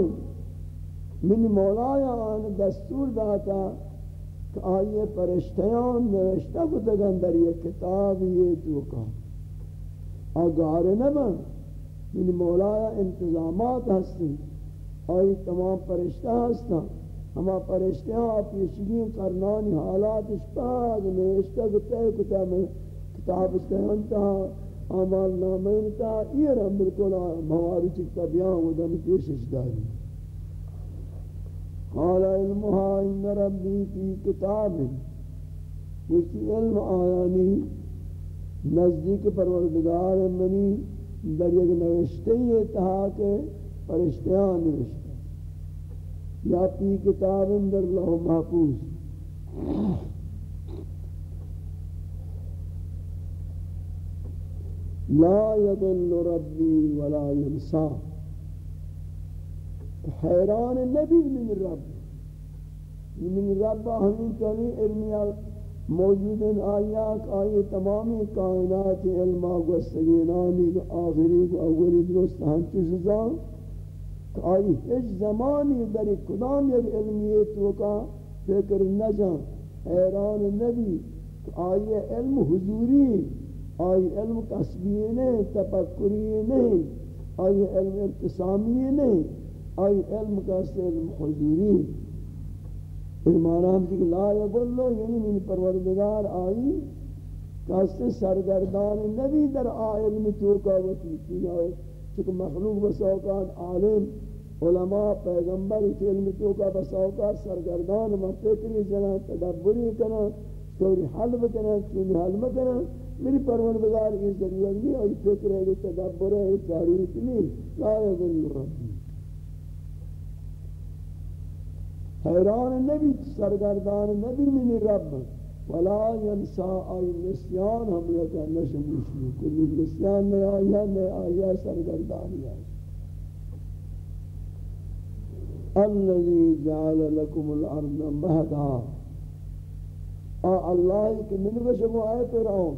من مولایا آن دستور داتا کہ آئیے پرشتیان نوشتہ کو دگن در یہ کتاب یہ دوکا آگار نبا من مولایا انتظامات ہستی آئی تمام پرشتہ ہستا. ہما پرشتہ پیشگی کرنانی حالات اشتاق نوشتہ کتے کتا میں کتاب استہنتا آمال نامینتا یہ رہا بلکل مواری چکتا بیان ودن پیشش داری. قال علمها ان ربی فی کتاب. اسی علم آیانی نزدیک پروردگار منی در یک نوشتے یہ تہا کہ فرشتیان نوشتے یا پی کتاب اندر لہو محفوظ۔ لا يضل ربي ولا ينسى حیران نبی من رب۔ من رب ہمیں چلی علمی موجود آیات آئی تمامی کائنات علماء گستگینانی آخری کو اولی درست ہنچو سزان آئی ہیچ زمانی در کدام یک علمیت کا فکر نجان، حیران نبی آئی علم حضوری، آئی علم قصبی نہیں تفکری نہیں آئی علم ارتسامی نہیں آئی علم قصد علم حضوری. ایمانام کی لا یقلو یعنی من پروردگار آئی قصد سرگردان نبی در آئلم توکا وطی چکہ مخلوق بسوکات عالم، علماء، پیغمبر کی علم تو کا بساوکا سرگردان و فکری جنا تدبری کنا توری حل بکنا چونی حل بکنا میری پروردگار کی ضرورت نہیں اور فکر ہے تدبر ہے ضرورت نہیں لا یذل ربی. حیران نبی، سرگردان نبی من رب. ولا ينسى اي نسيان ہم یہ کہنا شموش کلی نسیان نہیں آیا نہیں آیا سرگردان ہے الذي جعل لكم الارض مهدا. ا اللہ کہ من بشمو آئے فرعون.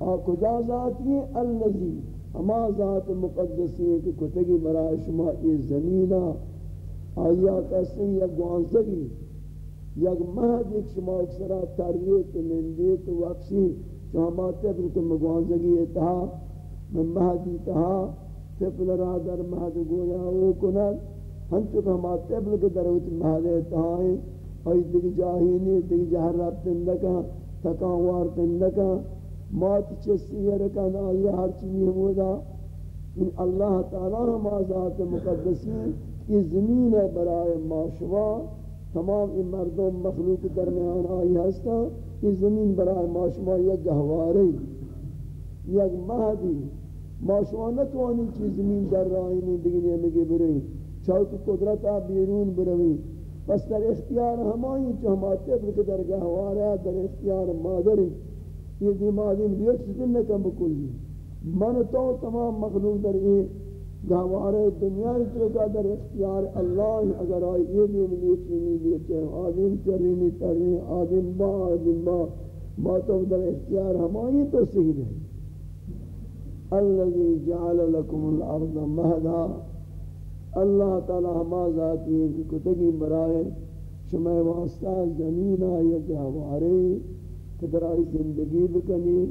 آ کجا ذات یہ الذي. اما ذات مقدسی ہے کہ کتگی برای شما یہ زمینہ، آیا کسی یا گوانزگی یک مہد ایک شما اکسرا تاریت نندیت وقسی جو ہما تبر مگوانزگی اتہا من مہدی تہا تفل را در مہد گویا او کند. ہنچو کہ ہم آتے ہیں کہ دروت محلے تہائیں اور دیکھ جاہی نہیں دیکھ جہر رب تندکا تکان وار تندکا مات چسی رکن؟ آئی ہر چیزی ہمودا ان اللہ تعالی ہم آزاد مقدسی یہ زمین ہے برائے معاشوا تمام ان مردم مخلوق درمیان آئی ہستا یہ زمین برائے معاشوا یک گہواری یک مہدی معاشوا نتوانی چیز زمین در رائی نہیں دیگنی یعنی ہمیں برئی چاہو کہ قدرت بیرون بروی پس در اختیار ہمائی جو ہم آتے ہیں در گہوارا در اختیار مادری یہ دی مادیم دیکھ سکن نکم بکلی من تو تمام مخلوق در یہ گہوارے دنیا چوکا در اختیار اللہ اگر آئی یہ دی ملی چینی دیتے آدم چرینی ترین، آدم با آدم با ما تو در اختیار ہمائی تو سکھ دیں الذي جعل لكم الارض مهدا اللہ تعالی ہما ذاتی ہے کہ کتگی برائے شمع واسطہ زمین آیا جہوارے کترائی زندگی بکنی۔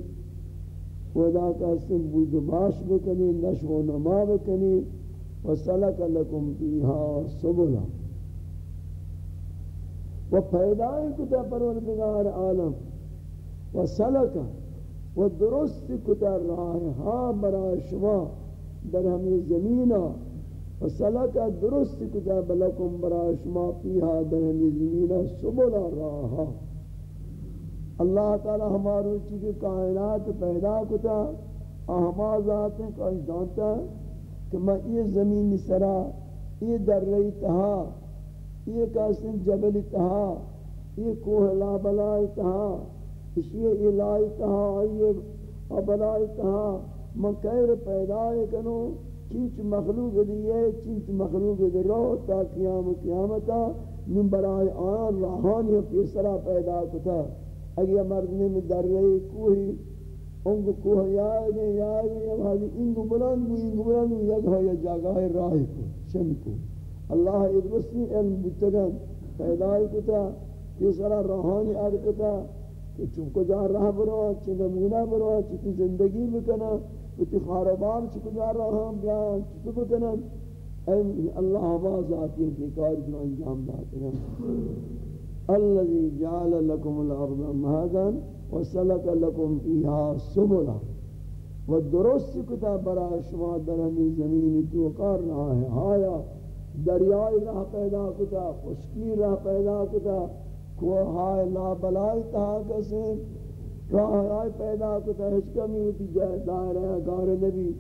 خدا کا سن بود باش بکنی، نشو و نما بکنی وسلک لکم فیہا سبلا۔ و پیدای کتا پروردگار عالم وسلک و درست کتا راہ ہاں برای شما در ہمیں زمینہ فسلک درست کتاب لکم برا شما پیہا دہنی زمینہ سبلا راہا اللہ تعالی ہمارو چیز کائنات پیدا کتا اہما ذات ہیں کہ جانتا ہے کہ میں یہ زمین سرا، یہ در رہی تہا، یہ کاسن جبل تہا، یہ کوہ لا بلائی تہا، اس یہ الہی تہا، یہ بلائی تہا، میں کہر پیدا کنوں چیچ مخلوق دیئے چیچ مخلوق دی رو تا قیام قیامتا من برای آن راہانی پیسرا پیدا کتا۔ اگر مردنے میں در رہی کوہی انگو کوہ یائے یائے اب حالی انگو بلند بو انگو بلند بو یک ہے جاگہ راہی کو، شم کو۔ اللہ ادرسی علم بتگن پیدا کتا پیسرا راہانی ار کتا کہ چونکو جا راہ برو چی نمونہ برو چی زندگی بکنا وتی خاربان چ کجا رہا ہم بیان چ بکنن اللہ آواز آتی ہے کار جو انجام داتے ہیں۔ الذي جعل لكم الارض مهدا وسلك لكم فيها سبلا. ودرست کتاب برای شما در ہمیں زمین تو کار رہا ہے آیا. دریائی راہ پیدا کتا، خشکی راہ پیدا کتا. کوہائے لا بلائی تہا کسے. راہ آئے پیدا کتا، ہچ کمی ہوتی جائے دائرہ گار نبی.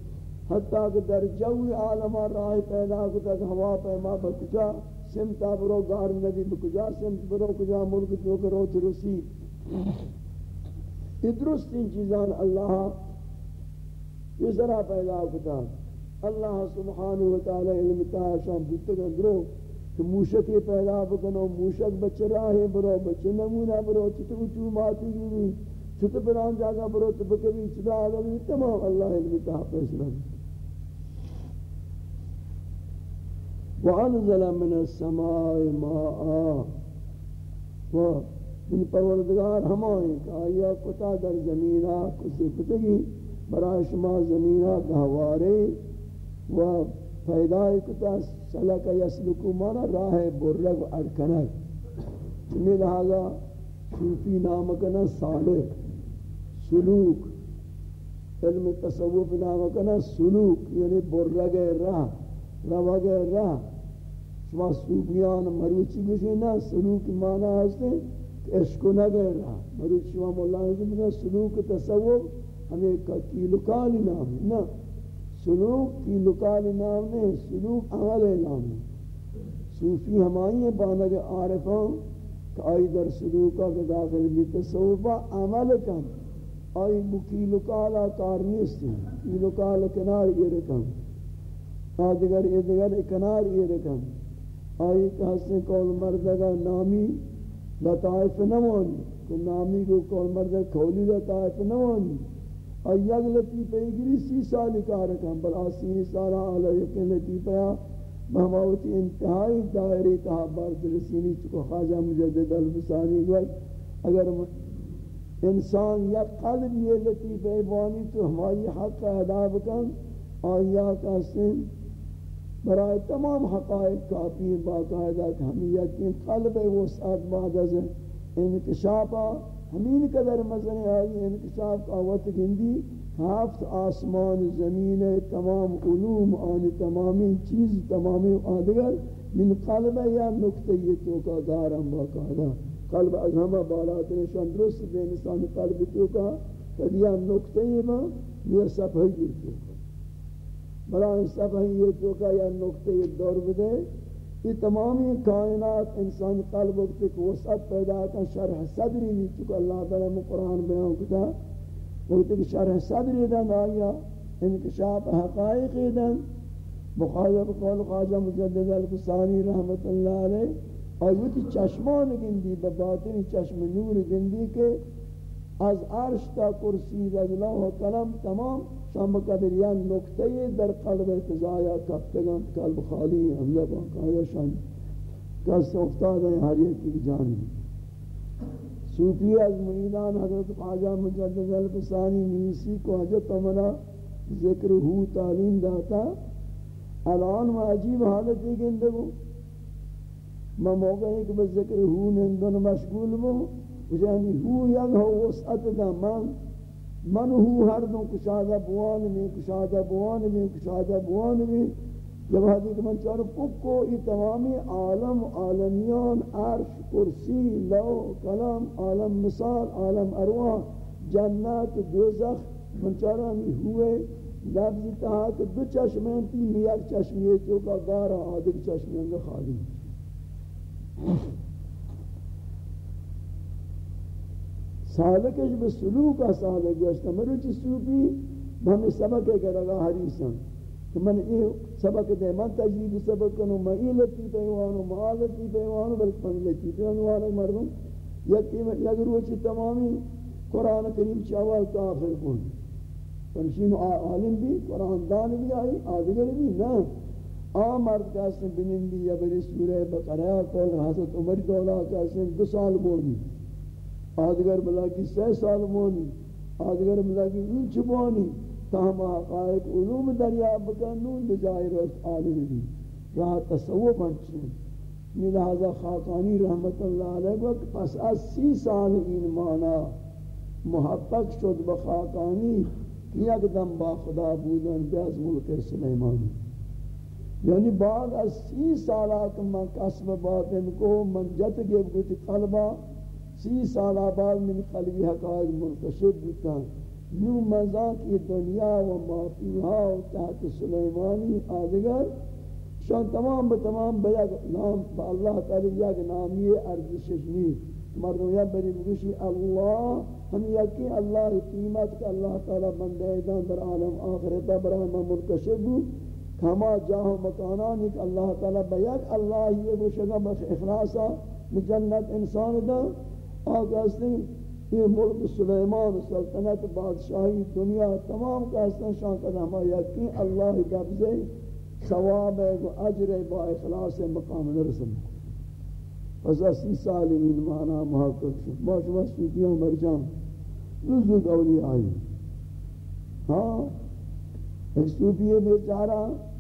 حتیٰ کہ در جوی عالم راہ پیدا کتا، کہ ہوا پیما بکچا. سمتا برو گار ندی بکجا سمت برو کجا ملک تو کرو ترسی یہ درست ان چیزان اللہ یہ ذرا پیدا کتا اللہ سبحانہ وتعالی علم تاشان بودتا گندرو کہ موشک پیدا بکنو موشک بچ راہ برو بچ نمونہ برو چطور چو ماتی گی چطور بران جاگا برو تو بکبی چدا آگا بھی تمام اللہ علم تاہ تاشان فیصلہ وانزل من السماء ماء و ان یعنی پروردگار ہمائیں کہ آیا کتا در زمینہ، کسی کتگی برای شما زمینہ گہوارے و پیدای کتا سلک یسلکو مانا راہ برگ و ارکنک چمی لہذا صوفی نامکنا سالک سلوک، علم تصوف نامکنا سلوک یعنی برگ راہ، روگ راہ شما صوفیان مروچی گوشی نا سلوک مانا ہستے عشق نہ گئے رہا مروچ شما مولا حضرت سلوک تصوف. ہمیں کیلوکالی نام ہے نا سلوک کیلوکالی نام نہیں سلوک عمل نام ہے صوفی ہمائی ہیں بانگ عارفان کہ آئی در سلوکا کے داخل بھی تصوفا عمل کم آئی مکیلوکالا کار نیستی. کیلوکال کنار گرکم آدگر ادگر کنار گرکم آئی کہ حسن کول مردگا نامی لطائف نوانی کہ نامی کو کول مردگا کولی لطائف نوانی آئی یک لطیفہ ایگری سی سالی کارکم بل آسینی سالا آلہ یقین لطیفہ مہماوتی انتہائی دائری تہا بارد رسینی چکو خواجہ مجدد الفسانی گوت اگر انسان یا قلب یہ لطیفہ بانی تو ہماری حق کا ادا بکن آیا کا سن برای تمام حقائق کافی باقاعدہ کہ ہمیں یقین قلب وسعت بعد از انکشافا ہمین قدر مزن آئی انکشاف کا وقت گندی ہفت آسمان، زمین، تمام علوم، آن تمامی چیز، تمامی آدگر، من قلب یا نکتہ تو کا دارم باقاعدہ قلب از ہمہ بالات نشان درست بے نسان قلب تو کا تدیا نکتہ یہ ما یہ صفحہ گرتے بلا صفحہ یہ تو کا یا نقطہ یہ دور بدے یہ تمامی کائنات انسان قلب وقت کو وسعت پیدا کر شرح صدری بھی چکا اللہ تعالیٰ میں قرآن بیان کتا وقت کہ شرح صدری دن آیا یعنی انکشاف حقائق دن. مخالف قول خواجہ مجدد الفسانی رحمت اللہ علیہ اور وہ تی چشمان گندی بباطنی چشم نور گندی کے از عرش تا کرسی رجلہ و کلم تمام شام قدر یا نقطه در قلب اتزایا کفتگان قلب خالی حمله باقایا شان کس افتاد ہے ہر ایک کی جانی. صوفی از مریدان حضرت خواجہ مجدد الفسانی نیسی کو حجت امنا ذکر ہو تعلیم داتا. الان ما عجیب حالت ہے کہ اندگو ما موقع ہے کہ بس ذکر ہو نندن مشغول مو یعنی ہو یک ہو وسعت دا من من ہو ہر دو کشادہ بوان میں، کشادہ بوان میں، کشادہ بوان میں۔ جب حدیث من چار پکو، یہ تمامی عالم، عالمیان، عرش، کرسی لو کلام عالم مثال، عالم ارواح، جنت، دوزخ، من چارو چارانی ہوئے۔ لفظ تہا کہ دو چشمیں تین یک چشمیے چوکا گارا آدھر چشمیں خالی۔ سالکش به سلوک سالک گوشت مرو چی سوپی ہمیں سبق ہے کہ رگا حریصاں کہ من یہ سبق دے من تجیب سبق کنو میں یہ لطی پیوانو ما لطی پیوانو بلکہ من لطی پیوانو مردم. یکی یک روچی تمامی؟ قرآن کریم چاول کافر کن. پنشین عالم بھی قرآن دان بھی آئی آدھگر بھی نا آ مرد کہتے ہیں بنندی یا بری سورہ بقرہ قول حضرت عمر دولا کہتے دو سال بولی آدگر بلا کی سی سال مونی، آدگر بلا کی اونچ بونی تاہم حقائق علوم دریاب بکنون بجائے رست عالم بھی راہ تصوف انچین یہ لہذا خاقانی رحمت اللہ علیہ وقت پس از سی سال این مانا محقق شد بخاقانی یک دم با خدا بودن بیاز ملک سلیمانی۔ یعنی بعد از سی سالات من قسم باطن کو، من جت گیب گوتی قلبہ سی سال بعد من قلبی حقائق منتشر بتا نو مزا کی دنیا و مافیها و تحت سلیمانی آدگر۔ شان تمام به تمام به نام با اللہ تعالی یک نامی ارزشش نیست مردم یا بری بگوشی، اللہ، ہم یکی اللہ قیمت کہ اللہ تعالی بندے ایدان در عالم آخرتا برای من منکشر بود۔ کما جاہ و مکانانی کہ اللہ تعالی بیک اللہ یہ گوشگا بخ اخلاصا جنت انسان دا آگا ہستے یہ ملک سلیمان، سلطنت بادشاہی دنیا، تمام کا ہستن شان قدم یکی اللہ قبضے، ثواب ہے اجر با اخلاص مقام نرسم. پس اسی سال این معنی محقق شد. باش باش سوتیاں مرجان زود زود اولیاء آئی. ہاں ایک صوفی بیچارہ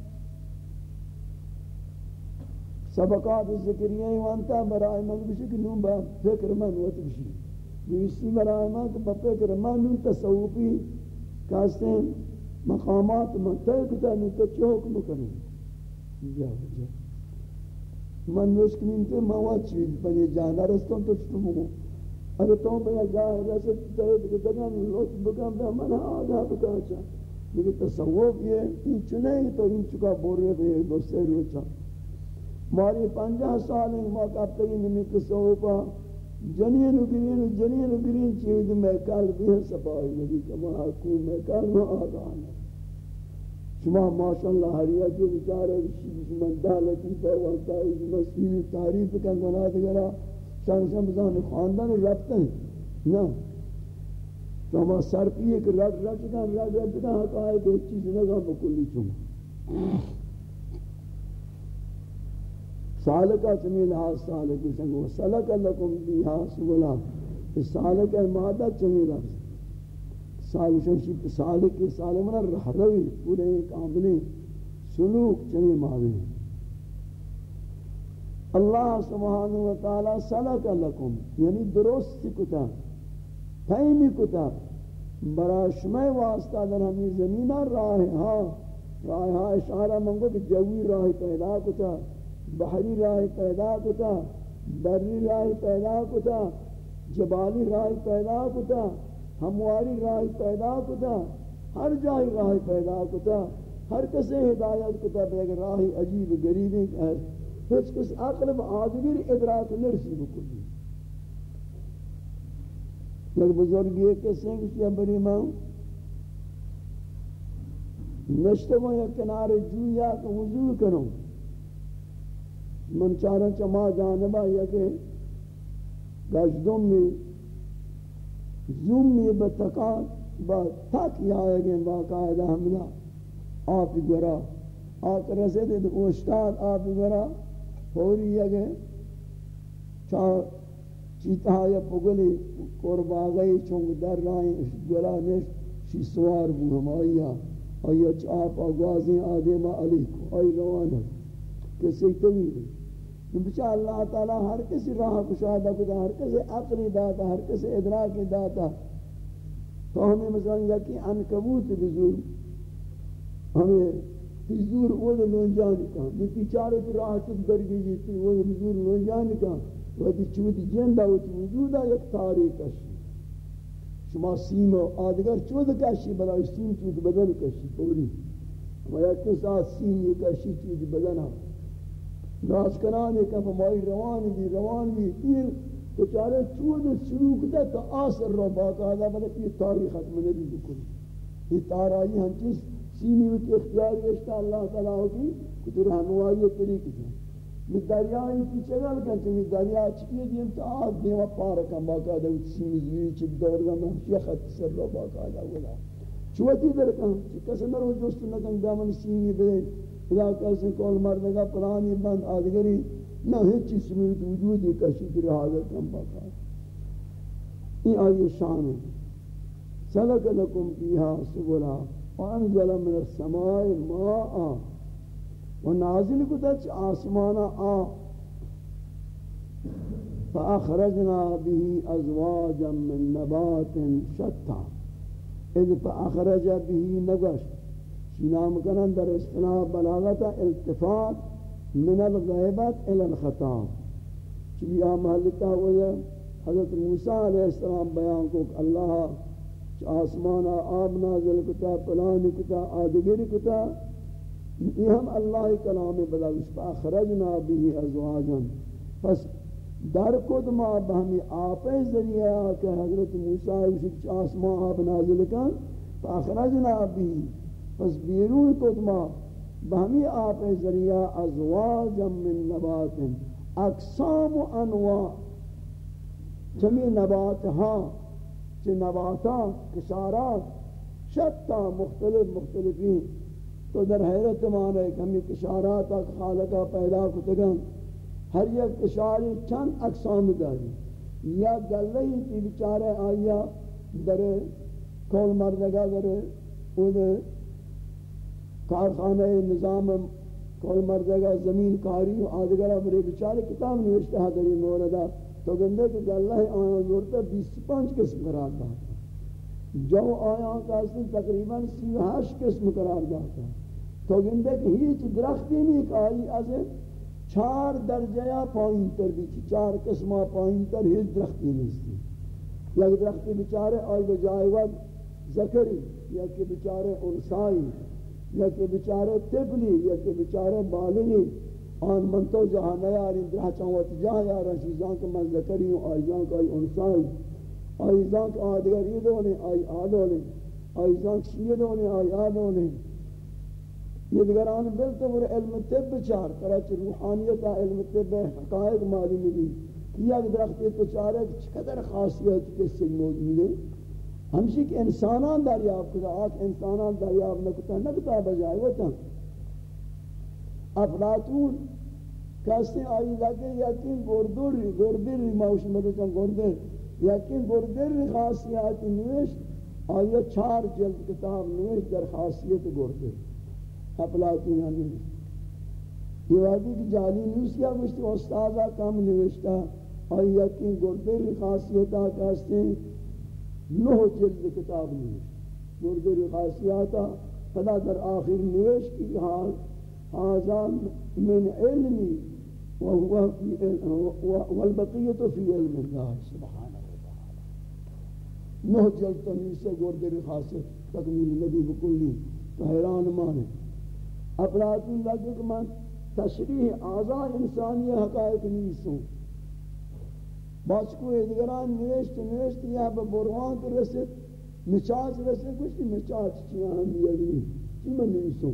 سبقات ذکریہ وانتا برای من بشی کہ نون با فکر من وقت بشی. دوستی برای من کہ با فکر من نون تصوفی کہاستے ہیں مقامات من تے کتا نون تا چوک مکنی جا جا. من نوشکنین تے مواد چیز پنی جانا رستان تو چھتو مگو اگر تو بیا جائے رسد تید کہ دگن لطف بکن بیا من آگا بکا چا. لیکن تصوف یہ این چنے تو این چکا بوری بے دوستے روچا ماری پنجہ سال ہیں، ما کہتے ہیں نمی تصوفا جنین و گرین و جنین و گرین چیز میں کل بھی ہے، سپاہی نبی کما حکوم میں کل میں آگا ہے۔ شما ماشاءاللہ ہریا جو بچارے من دالتی پر وقتا ہے مسئول تعریف کن گناہ دگرہ، شان شان بزان خاندان ربطہ ہیں۔ نا۔ تو ہما سر پیئے کہ رد رد کن رد رد کن حقائق ایک چیز نگا بکلی چون۔ سالکہ چمی لحاظ سالکی سنگو سلک لکم بیہا سبلا۔ اس سالک مادہ چمی لحاظ سالشن شیط سالک سالمنا رح روی، پورے کاملے سلوک چمی مادہ اللہ سبحانہ و تعالی سلک لکم یعنی درست کتا، فہمی کتا۔ برا شمع واسطہ در ہمیں زمینہ راہ ہاں۔ راہ ہاں اشارہ منگو کہ جوی راہ پیدا کتا۔ بحری راہ پیدا کتا، بری راہ پیدا کتا، جبالی راہ پیدا کتا، ہمواری راہ پیدا کتا، ہر جاہی راہ پیدا کتا، ہر کسے ہدایت کتا، بے راہ عجیب غریب ہے ہیچ کس عقل و آدگر ادراک نرسی بکلی یک بزرگ یہ کسی ہیں کسی بری ماں نشتگو یا کنار جویا کہ وضو کروں۔ من چارا چما جانبا یا کہ گشدم میں، زوم میں بتکان با تک یا آئے باقاعدہ حملہ آپ گرا۔ آک رسے دے اوشتاد آپ گرا، فوری اگے چا چیتا یا پگلی قرباغی چونگ در رائیں گلا نش شی سوار بو ہمایا آیا چاپ آگوازیں آدم علیکو آئی روانہ، کسی طویل بچہ اللہ تعالی ہر کسی راہ کشادہ کتا ہر کسی عقلی داتا، ہر کسی ادراکی داتا۔ تو ہمیں مثلا یکی انکبوت بزور ہمیں حضور وہ لونجان کا یہ چارے تو راہ چک در گئی تھی وہ حضور لونجان کا وہ دی چوت جندا و وجودا یک تاریخ کشی۔ شما سیم و آدگر چود کشی بلا سیم چود بدن کشی پوری و یک ساتھ سیم یک کشی چود بدن ناس کرانے کا فمائی روان بھی روان بھی تیر. تو چارے چود شروع کتا تا آسر رو باقاعدہ بلا یہ تاریخ ختم نبی بکل یہ تارائی ہم چیز سینی وچ اختیار یشتا اللہ تعالی ہوگی کہ تو رہنمائی طریق سے می دریائی کی چگل کن تو می دریا چکی دیم تو آد دیما پار کن باقاعدہ وچ سینی زوی چی دور گم یہ خط سر رو باقاعدہ ولا چوتی در کن، چی کس مرو جوست نکن دامن سینی بے خدا کسی کول مردگا پرانی بند آدگری نہ ہیچ چیز سمیت وجودی کشی در حاضر کن باقاعدہ یہ آئی شان ہے۔ سلک لکم فیہا سبلا وانزل من السماء ماء و ونازل كتج آسمانا آ۔ فأخرجنا به أزواجا من نبات شتى إذ فأخرج به نقش شنام کنن در اصطلاح بلاغت التفات من الغیبت الى الخطاب. چلی آمالتا ہوئے حضرت موسیٰ علیہ السلام بیان کو کہ اللہ آسمان آب نازل کتا پلان کتا آدگر کتا یہ ہم اللہ کلام بلا اس پا خرجنا بھی ازواجا. پس در کد ما بہمی آپ ذریعہ کہ حضرت موسیٰ اسی آسمان آپ نازل کن فاخرجنا بھی پس بیرون کد ما بہمی آپ ذریعہ ازواجا من نبات اقسام و انواع جمی نبات ہاں چھ نباتات کشارات، شتا مختلف مختلفین۔ تو در حیرت مانے کہ ہمیں کشارات خالقہ پیدا کتگن ہر یک کشاری چند اقسام داری۔ یا گلہی تی بچارے آیا در کول مردگا در اود کارخانہ نظام کول مردگا زمین کاری و آدگرہ برے بچارے کتاب نوشتہ دری موردہ تو گندے کہ اللہ آیاں زورتا بیس پانچ قسم قرار داتا جو آیاں کا اصلی تقریباً سی و ہشت قسم قرار داتا تو گندے کہ ہیچ درختی نہیں کہ آئی از چار درجہ پائن تر بھی چار قسمہ پائن تر ہیچ درختی نہیں سی یک درختی بچارے آئی بجائے وقت ذکری یا کہ بچارے انسائی. یا کہ بچارے تبلی یا کہ بچارے بالنی آن من تو جہاں نیاری درہ چاہوت جہاں یارا چیزاں کہ من ذکری ہوں آئی جان کہ آئی انسائی آئی جان کہ آدگر یہ دونے آئی آدھونے آئی جان کہ یہ دونے آئی آدھونے یہ دیگر آن بلتے وہ علم طب چار کراچ روحانیتا علم طب حقائق معلوم بھی کیا درخت تو چار خاصیت کس سے موجود ہے ہمشی کہ انسانان دریاب کتا آکھ انسانان دریاب نکتا نکتا بجائے وہ تن افلاطون، کسی آئی لگے، یقین گردر گردر موش مدتن گردر یقین گردر خاصیت نوشت آئی چار جلد کتاب نوشت در خاصیت گردر افلاطون نوشت یہ وادی کی جالی نوشت یا مشتی، استاذہ کم نوشتا آئی یقین گردر خاصیتا کہستے نو جلد کتاب نوشت گردر خاصیتا فلا در آخر نوشت کی حال هذا من علمي وهو والبقية في علم الله سبحانه وتعالى نهجل تنیسے گوردر خاصے تکمیل نبی بکلی تو حیران مانے. افلاطون لگے کہ من تشریح آزا انسانی حقائق نیسوں بچ کو ادگران نوشت نوشت یا یہ بروان تو رسد مچاچ رسد کچھ نہیں مچاچ چیاں ہم یہ چی من نیسوں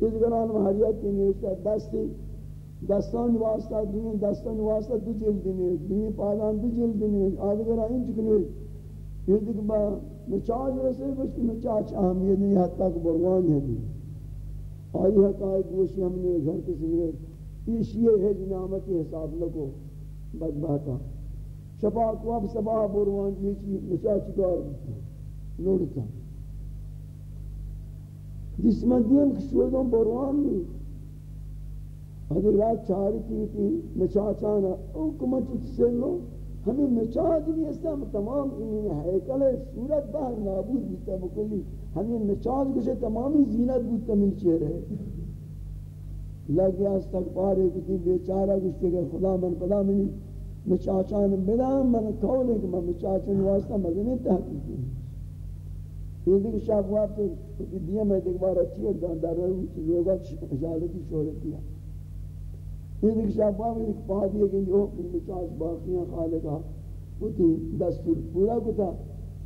اس گران محریت کی نیوشتا دستی، دستان واسطہ دین، دستان واسطہ دو جلد نیوش دین پادان دو جلد نیوش آدھگرہ انچ کنیوش یہ دیکھ با مچاج رسے گوشتی مچاج اہمیت نہیں حد تک بروان ہے یعنی. آئی حقائق گوشی ہم نے گھر کسی نے اس یہ ہے جنامتی حساب لکو بدبہتا شفاق واب سباہ بروان نیچی مچاج چکار نوڑتا جسمن دیم کشویدون بروان نی اگر رات چاری کی تھی مچاچانا او کمچ سلو ہمیں مچاج نہیں اس تمام انہیں حیکل صورت باہر نابود بیتا بکلی ہمیں مچاج کچھ تمامی زینت بودتا من چہرے لگیا استغفار کتی بیچارہ کچھ کہ خدا من خدا منی. مچاچان بدا من کولے کہ میں مچاچان واسطہ مزنے تحقیق یہ دیکھ شاہ وقت کہ دیا میں دیکھ بار اچھی ہے در رہو چیز ہوگا اجالتی شہرت دیا یہ دیکھ شاہ وقت ایک پاہ دیا کہ یہ حکم بچاس باقیاں خالقہ وہ تھی دستور پورا کتا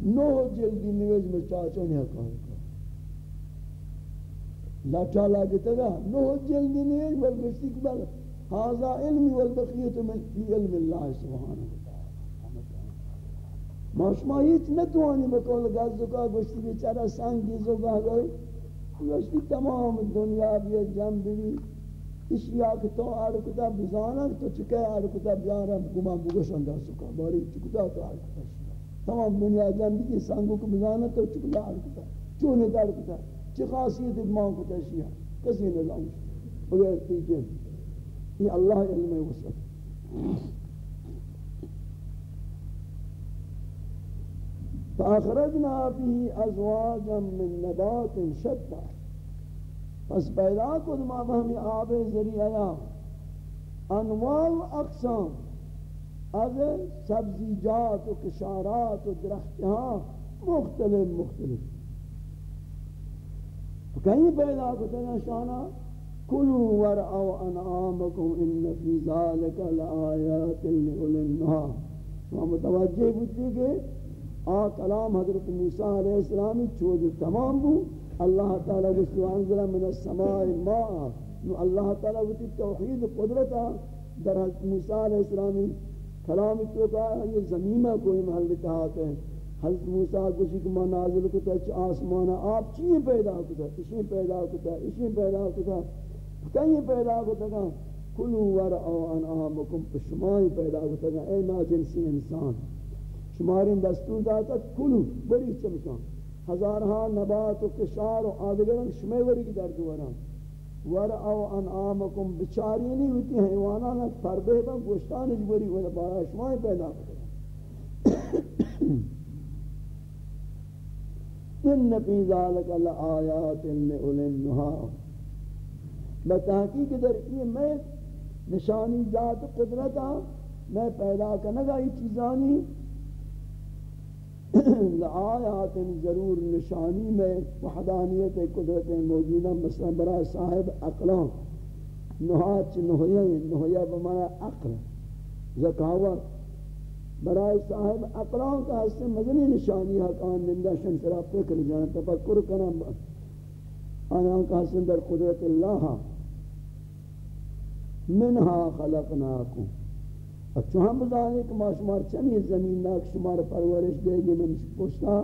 نو جلدی نویز میں چاچا نہیں کار لاچا لاگتا گا نو جلدی نویز بلگشتی کبال حاضا علمی والبقیت من فی علم اللہ سبحانہ ما شما هیچ نتوانی بکل گزدکا گوشتی بیچارہ سنگی زگا گئی گوشتی تمام دنیا بیا جمع بی اشیاء که تو آرکتا بزانا تو چکے آرکتا بیارم گمان بگوشن دا سکا باری چکتا تو آرکتا تمام دنیا جمع بی سنگو که بزانا تو چکتا آرکتا چونی دارکتا چی خاصیت گمان کتا شیعہ کسی نظام بغیر تیجن یہ اللہ علم وسط فأخرجنا به أزواجا من نبات شتى. پس پیدا کن ما بہمی آب ذریعہ انواع اقسام از سبزیجات و کشارات و درختہاں مختلف مختلف. کہیں پیدا کتنا شانا کلوا ورعوا انعامکم ان فی ذالک لآیات لأولی النہا شما متوجہ بودتی کہ آ کلام حضرت موسیٰ علیہ السلامی چود تمام بو اللہ تعالیٰ بسو انزل من السماء ماء نو اللہ تعالیٰ بسو توحید قدرتا در حضرت موسیٰ علیہ السلامی کلام تو کہا یہ زمینہ کوئی محل تحاق ہے. حضرت موسیٰ کسی کو نازل کتا چھ آسمانا آپ چیئے پیدا کتا اسی پیدا کتا اسی پیدا کتا کہیں پیدا کتا کہا کلو ور او ورعو انعامکم پشمائی پیدا کتا کہا اے ناجنسی انسان. شمارین دستور داتا کلو بری چمکان ہزارہا نبات و کشار و آدگران شمی وری کی درد وران. ورعو انعامکم بچاری نہیں ہوتی حیوانانا پردے با گوشتانش بری ولا بارا شمائی پیدا کتا ان فی ذالک لآیات لأولی النہا بتحقیق در یہ میں نشانی ذات قدرتا میں پیدا کرنگا یہ چیزانی لآیات ضرور نشانی میں وحدانیت قدرت موجودہ، مثلا برای صاحب اقلان نحات نحیہ نحیہ بمانا عقل ذکاوت برای صاحب اقلان کا حصہ مدنی نشانی حقان نندہ شنسرا فکر جانا تفکر کرنا آیان کا حصہ در قدرت اللہ منها خلقناکم. اچھو ہم بزانے کہ ما شمار چمی زمین ناک شمار پرورش دے گی من پوچھتا